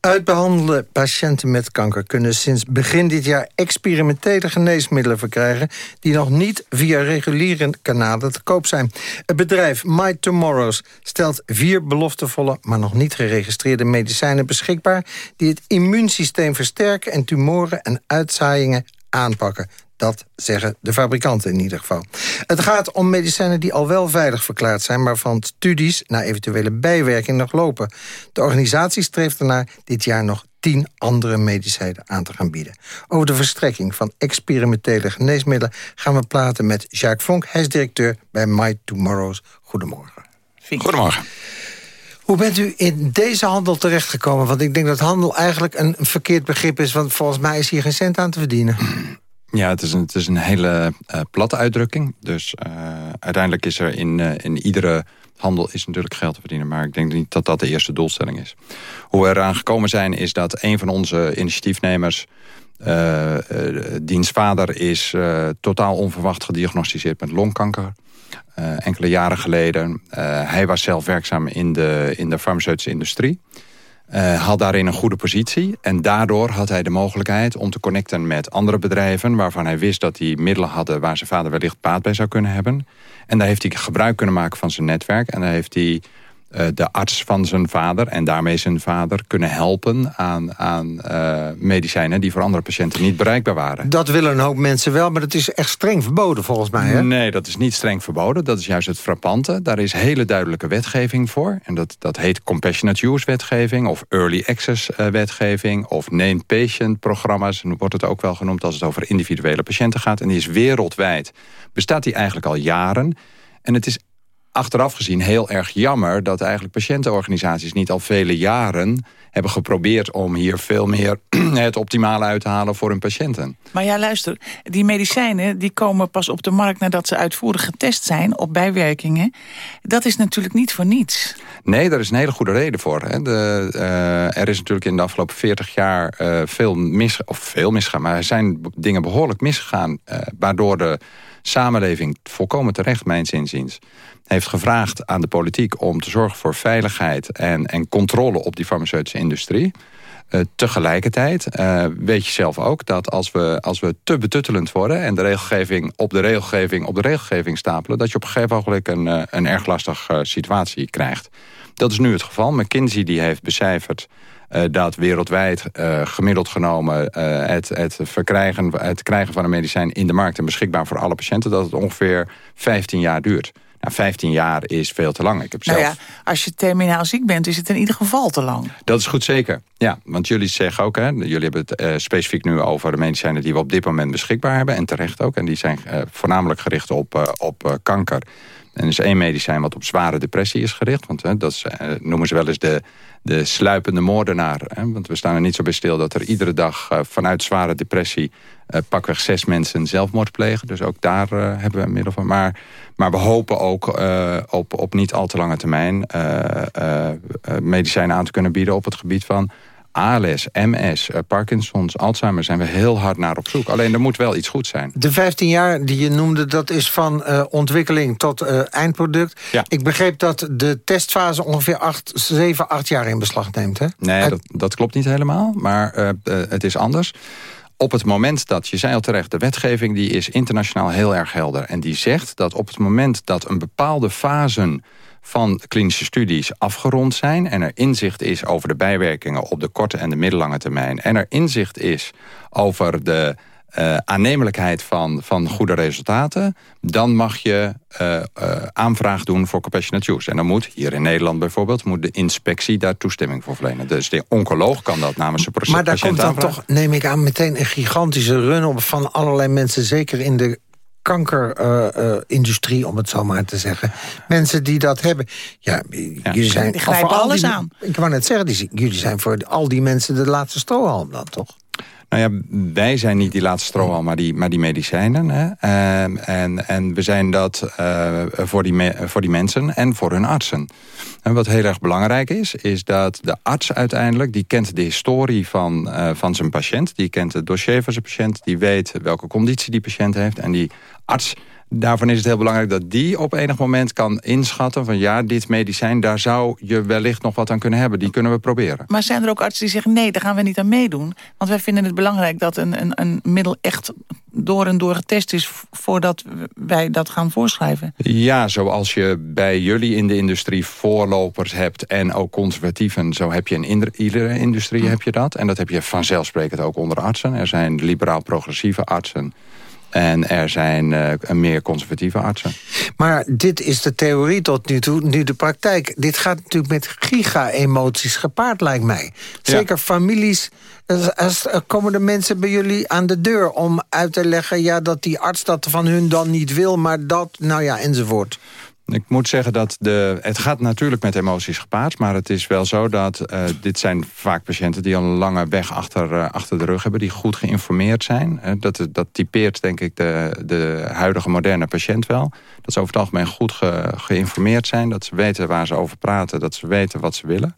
Uitbehandelde patiënten met kanker kunnen sinds begin dit jaar experimentele geneesmiddelen verkrijgen die nog niet via reguliere kanalen te koop zijn. Het bedrijf My Tomorrows stelt vier beloftevolle, maar nog niet geregistreerde medicijnen beschikbaar die het immuunsysteem versterken en tumoren en uitzaaiingen aanpakken. Dat zeggen de fabrikanten in ieder geval. Het gaat om medicijnen die al wel veilig verklaard zijn... maar van studies naar eventuele bijwerking nog lopen. De organisatie streeft ernaar dit jaar nog tien andere medicijnen aan te gaan bieden. Over de verstrekking van experimentele geneesmiddelen... gaan we praten met Jacques Vonk. Hij is directeur bij My Tomorrows. Goedemorgen. Goedemorgen. Hoe bent u in deze handel terechtgekomen? Want ik denk dat handel eigenlijk een een verkeerd begrip is... want volgens mij is hier geen cent aan te verdienen. Ja, het is een, het is een hele eh, platte uitdrukking. Dus eh, uiteindelijk is er in, eh, in iedere handel is natuurlijk geld te verdienen. Maar ik denk niet dat dat de eerste doelstelling is. Hoe we eraan gekomen zijn is dat een van onze initiatiefnemers... diens vader is totaal onverwacht gediagnosticeerd met longkanker. Enkele jaren geleden. Hij was zelf werkzaam in de, in de farmaceutische industrie. Uh, had daarin een goede positie. En daardoor had hij de mogelijkheid om te connecten met andere bedrijven... waarvan hij wist dat die middelen hadden waar zijn vader wellicht baat bij zou kunnen hebben. En daar heeft hij gebruik kunnen maken van zijn netwerk. En daar heeft hij de arts van zijn vader en daarmee zijn vader kunnen helpen aan, aan uh, medicijnen die voor andere patiënten niet bereikbaar waren. Dat willen een hoop mensen wel, maar dat is echt streng verboden volgens mij. Hè? Nee, dat is niet streng verboden. Dat is juist het frappante. Daar is hele duidelijke wetgeving voor. En dat, dat heet compassionate use wetgeving of early access uh, wetgeving of named patient programma's. En wordt het ook wel genoemd als het over individuele patiënten gaat. En die is wereldwijd. Bestaat die eigenlijk al jaren. En het is achteraf gezien heel erg jammer... dat eigenlijk patiëntenorganisaties niet al vele jaren hebben geprobeerd om hier veel meer het optimale uit te halen voor hun patiënten. Maar ja, luister, die medicijnen die komen pas op de markt nadat ze uitvoerig getest zijn op bijwerkingen. Dat is natuurlijk niet voor niets. Nee, daar is een hele goede reden voor. Hè. De, uh, er is natuurlijk in de afgelopen 40 jaar uh, veel, mis, of veel misgegaan, maar er zijn dingen behoorlijk misgegaan, uh, waardoor de samenleving volkomen terecht, mijns inziens, heeft gevraagd aan de politiek om te zorgen voor veiligheid en, en controle op die farmaceutische industrie. Uh, tegelijkertijd uh, weet je zelf ook dat als we, als we te betuttelend worden... en de regelgeving op de regelgeving op de regelgeving stapelen... dat je op een gegeven moment een, uh, een erg lastige situatie krijgt. Dat is nu het geval. McKinsey die heeft becijferd dat wereldwijd gemiddeld genomen... het, het, verkrijgen, het krijgen van een medicijn in de markt... en beschikbaar voor alle patiënten... dat het ongeveer 15 jaar duurt. Nou, 15 jaar is veel te lang. Ik heb zelf... Nou ja, als je terminaal ziek bent, is het in ieder geval te lang. Dat is goed zeker. Ja, want jullie zeggen ook, hè, jullie hebben het uh, specifiek nu over de medicijnen die we op dit moment beschikbaar hebben. En terecht ook. En die zijn uh, voornamelijk gericht op, uh, op kanker. En er is één medicijn wat op zware depressie is gericht. Want dat is, noemen ze wel eens de, de sluipende moordenaar. Hè? Want we staan er niet zo bij stil dat er iedere dag vanuit zware depressie... pakweg zes mensen zelfmoord plegen. Dus ook daar hebben we een middel van. Maar maar we hopen ook op, op niet al te lange termijn medicijnen aan te kunnen bieden op het gebied van ALS, MS, Parkinson's, Alzheimer zijn we heel hard naar op zoek. Alleen er moet wel iets goed zijn. De 15 jaar die je noemde, dat is van uh, ontwikkeling tot uh, eindproduct. Ja. Ik begreep dat de testfase ongeveer 8, 7, 8 jaar in beslag neemt. Hè? Nee, Uit... dat, dat klopt niet helemaal, maar het is anders op het moment dat, je zei al terecht... de wetgeving die is internationaal heel erg helder. En die zegt dat op het moment dat een bepaalde fase van klinische studies afgerond zijn... en er inzicht is over de bijwerkingen op de korte en de middellange termijn... en er inzicht is over de uh, aannemelijkheid van, van goede resultaten... dan mag je uh, uh, aanvraag doen voor compassionate use. En dan moet, hier in Nederland bijvoorbeeld... moet de inspectie daar toestemming voor verlenen. Dus de oncoloog kan dat namens zijn proces Maar daar komt dan toch, neem ik aan, meteen een gigantische run op... van allerlei mensen, zeker in de kankerindustrie, uh, om het zo maar te zeggen. Mensen die dat hebben. Ja, ja. jullie zijn... Die grijpen alles die, aan. Ik wou net zeggen, die, jullie zijn voor al die mensen de laatste strohalm dan, toch? Nou ja, wij zijn niet die laatste strohal, maar die, maar die medicijnen. Hè? En, en, en we zijn dat uh, voor, die me, voor die mensen en voor hun artsen. En wat heel erg belangrijk is, is dat de arts uiteindelijk... die kent de historie van, uh, van zijn patiënt. Die kent het dossier van zijn patiënt. Die weet welke conditie die patiënt heeft. En die arts daarvan is het heel belangrijk dat die op enig moment kan inschatten... van ja, dit medicijn, daar zou je wellicht nog wat aan kunnen hebben. Die kunnen we proberen. Maar zijn er ook artsen die zeggen... nee, daar gaan we niet aan meedoen? Want wij vinden het belangrijk dat een, een, een middel echt door en door getest is... voordat wij dat gaan voorschrijven. Ja, zoals je bij jullie in de industrie voorlopers hebt... en ook conservatieven, zo heb je in iedere industrie heb je dat. En dat heb je vanzelfsprekend ook onder artsen. Er zijn liberaal-progressieve artsen... En er zijn uh, meer conservatieve artsen. Maar dit is de theorie tot nu toe, nu de praktijk. Dit gaat natuurlijk met giga-emoties gepaard, lijkt mij. Zeker ja. families... Als, komen de mensen bij jullie aan de deur om uit te leggen... Ja, dat die arts dat van hun dan niet wil, maar dat, nou ja, enzovoort. Ik moet zeggen dat de, het gaat natuurlijk met emoties gepaard... maar het is wel zo dat uh, dit zijn vaak patiënten... die al een lange weg achter, uh, achter de rug hebben... die goed geïnformeerd zijn. Dat, dat typeert denk ik de, de huidige moderne patiënt wel. Dat ze over het algemeen goed ge, geïnformeerd zijn. Dat ze weten waar ze over praten. Dat ze weten wat ze willen.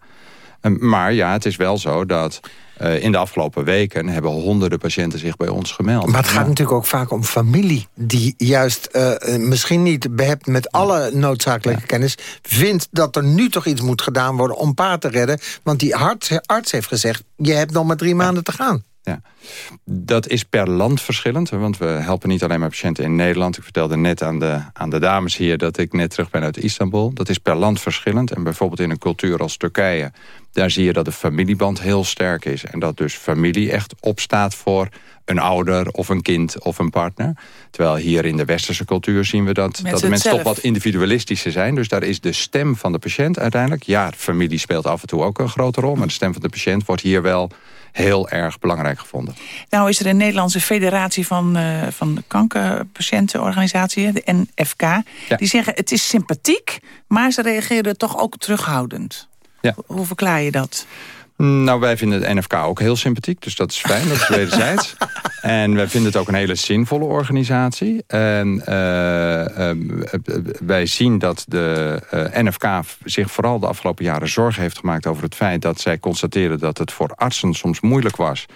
maar ja, het is wel zo dat Eh, in de afgelopen weken hebben honderden patiënten zich bij ons gemeld. Maar het gaat natuurlijk ook vaak om familie... die juist uh, misschien niet behept met alle noodzakelijke kennis... vindt dat er nu toch iets moet gedaan worden om pa te redden. Want die arts, arts heeft gezegd, je hebt nog maar drie maanden te gaan. Ja. Dat is per land verschillend, want we helpen niet alleen maar patiënten in Nederland. Ik vertelde net aan de, aan de dames hier dat ik net terug ben uit Istanbul. Dat is per land verschillend. En bijvoorbeeld in een cultuur als Turkije... daar zie je dat de familieband heel sterk is. En dat dus familie echt opstaat voor een ouder of een kind of een partner. Terwijl hier in de westerse cultuur zien we dat, dat de mensen toch wat individualistischer zijn. Dus daar is de stem van de patiënt uiteindelijk. Ja, familie speelt af en toe ook een grote rol. Maar de stem van de patiënt wordt hier wel heel erg belangrijk gevonden. Nou is er een Nederlandse federatie van, uh, van kankerpatiëntenorganisatie, de NFK. Die zeggen het is sympathiek, maar ze reageren toch ook terughoudend. Ja. Hoe verklaar je dat? Nou, wij vinden de NFK ook heel sympathiek, dus dat is fijn, dat is wederzijds. En wij vinden het ook een hele zinvolle organisatie. En uh, uh, wij zien dat de NFK zich vooral de afgelopen jaren zorgen heeft gemaakt over het feit dat zij constateren dat het voor artsen soms moeilijk was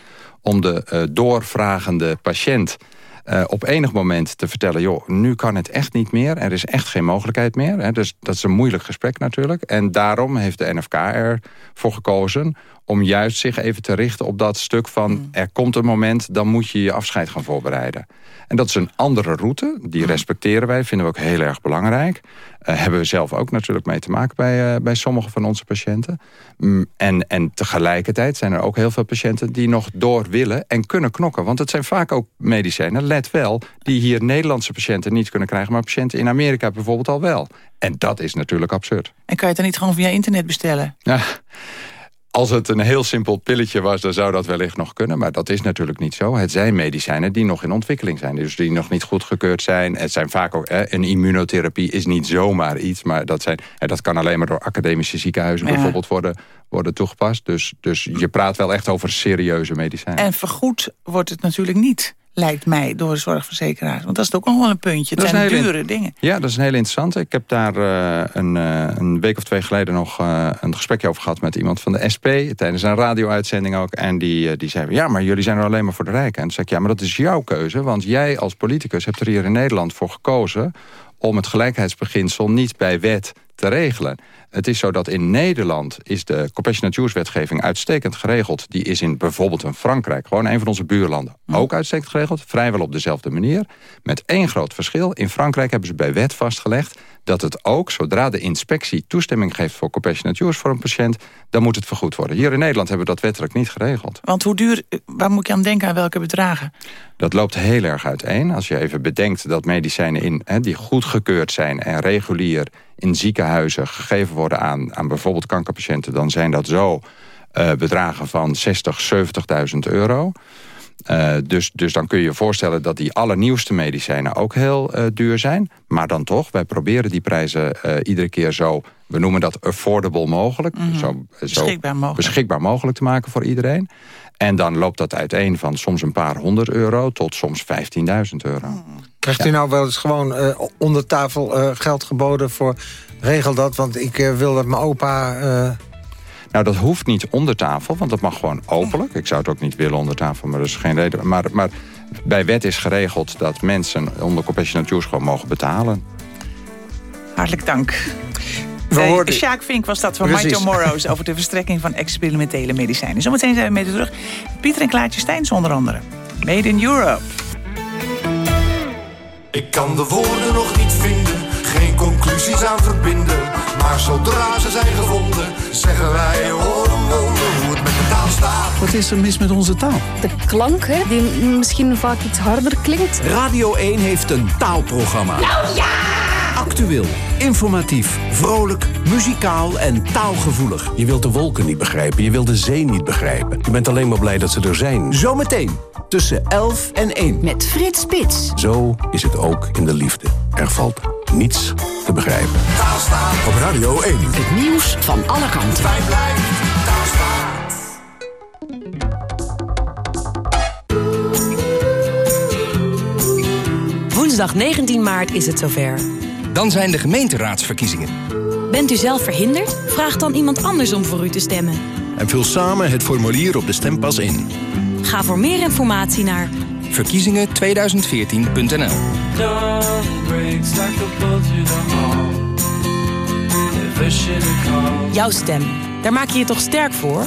om de doorvragende patiënt op enig moment te vertellen... joh, nu kan het echt niet meer, er is echt geen mogelijkheid meer. Hè, dus dat is een moeilijk gesprek natuurlijk. En daarom heeft de NFK ervoor gekozen om juist zich even te richten op dat stuk van... Mm. er komt een moment, dan moet je je afscheid gaan voorbereiden. En dat is een andere route, die mm. respecteren wij, vinden we ook heel erg belangrijk. Uh, hebben we zelf ook natuurlijk mee te maken bij, uh, bij sommige van onze patiënten. Mm, en, en tegelijkertijd zijn er ook heel veel patiënten die nog door willen en kunnen knokken. Want het zijn vaak ook medicijnen, let wel, die hier Nederlandse patiënten niet kunnen krijgen... maar patiënten in Amerika bijvoorbeeld al wel. En dat is natuurlijk absurd. En kan je het dan niet gewoon via internet bestellen? Ja. Als het een heel simpel pilletje was, dan zou dat wellicht nog kunnen. Maar dat is natuurlijk niet zo. Het zijn medicijnen die nog in ontwikkeling zijn. Dus die nog niet goedgekeurd zijn. Het zijn vaak ook, hè, een immunotherapie is niet zomaar iets. Maar dat, zijn, hè, dat kan alleen maar door academische ziekenhuizen bijvoorbeeld worden, worden toegepast. Dus, dus je praat wel echt over serieuze medicijnen. En vergoed wordt het natuurlijk niet lijkt mij, door de zorgverzekeraars. Want dat is ook nog wel een puntje. Het dat zijn dure dingen. Ja, dat is een hele interessante. Ik heb daar uh, een, uh, een, week of twee geleden nog uh, een gesprekje over gehad... met iemand van de SP, tijdens een radio-uitzending ook. En die, die zei, ja, maar jullie zijn er alleen maar voor de rijken. En toen zei ik, ja, maar dat is jouw keuze. Want jij als politicus hebt er hier in Nederland voor gekozen... om het gelijkheidsbeginsel niet bij wet te regelen. Het is zo dat in Nederland is de compassionate use wetgeving uitstekend geregeld. Die is in bijvoorbeeld in Frankrijk, gewoon een van onze buurlanden, ook uitstekend geregeld. Vrijwel op dezelfde manier. Met één groot verschil. In Frankrijk hebben ze bij wet vastgelegd dat het ook, zodra de inspectie toestemming geeft voor compassionate use voor een patiënt, dan moet het vergoed worden. Hier in Nederland hebben we dat wettelijk niet geregeld. Want hoe duur, waar moet je aan denken, aan welke bedragen? Dat loopt heel erg uiteen. Als je even bedenkt dat medicijnen in, hè, die goedgekeurd zijn en regulier in ziekenhuizen gegeven worden aan, aan bijvoorbeeld kankerpatiënten... dan zijn dat zo uh, bedragen van 60, 70.000 euro. Uh, dus, dus dan kun je je voorstellen dat die allernieuwste medicijnen ook heel uh, duur zijn. Maar dan toch, wij proberen die prijzen iedere keer zo... we noemen dat affordable mogelijk. Mm -hmm. zo, beschikbaar, mogelijk. beschikbaar mogelijk te maken voor iedereen. En dan loopt dat uiteen van soms een paar honderd euro... tot soms 15.000 euro. Mm. Krijgt u nou wel eens gewoon uh, onder tafel uh, geld geboden voor... regel dat, want ik uh, wil dat mijn opa... Nou, dat hoeft niet onder tafel, want dat mag gewoon openlijk. Ik zou het ook niet willen onder tafel, maar dat is geen reden. Maar, maar bij wet is geregeld dat mensen onder compassionate use gewoon mogen betalen. Hartelijk dank. Uh, Sjaak Vink was dat van Precies. Michael Morrows... over de verstrekking van experimentele medicijnen. Zometeen zijn we met u terug. Pieter en Klaartje Steins onder andere. Made in Europe. Ik kan de woorden nog niet vinden, geen conclusies aan verbinden. Maar zodra ze zijn gevonden, zeggen wij hoor een wonder hoe het met de taal staat. Wat is er mis met onze taal? De klank, hè, die misschien vaak iets harder klinkt. Radio 1 heeft een taalprogramma. Nou ja! Actueel, informatief, vrolijk, muzikaal en taalgevoelig. Je wilt de wolken niet begrijpen, je wilt de zee niet begrijpen. Je bent alleen maar blij dat ze er zijn. Zometeen, tussen 11 en 1. Met Frits Spits. Zo is het ook in de liefde. Er valt niets te begrijpen. Taalstaat op Radio 1. Het nieuws van alle kanten. Wij blijven Taalstaat. Woensdag 19 maart is het zover. Dan zijn de gemeenteraadsverkiezingen. Bent u zelf verhinderd? Vraag dan iemand anders om voor u te stemmen. en vul samen het formulier op de stempas in. Ga voor meer informatie naar verkiezingen2014.nl Jouw stem, daar maak je je toch sterk voor?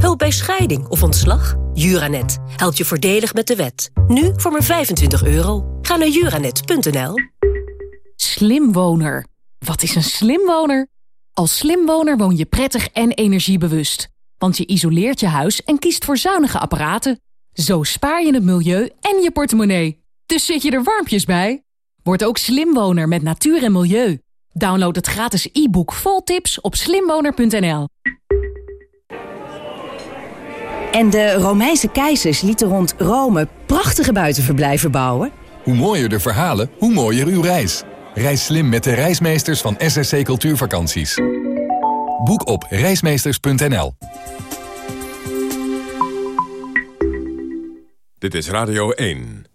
Hulp bij scheiding of ontslag? Juranet helpt je voordelig met de wet. Nu voor maar 25 euro. Ga naar juranet.nl. Slimwoner. Wat is een slimwoner? Als slimwoner woon je prettig en energiebewust. Want je isoleert je huis en kiest voor zuinige apparaten. Zo spaar je het milieu en je portemonnee. Dus zit je er warmpjes bij? Word ook slimwoner met natuur en milieu. Download het gratis e-book vol tips op slimwoner.nl. En de Romeinse keizers lieten rond Rome prachtige buitenverblijven bouwen. Hoe mooier de verhalen, hoe mooier uw reis. Reis slim met de reismeesters van SSC Cultuurvakanties. Boek op reismeesters.nl. Dit is Radio 1.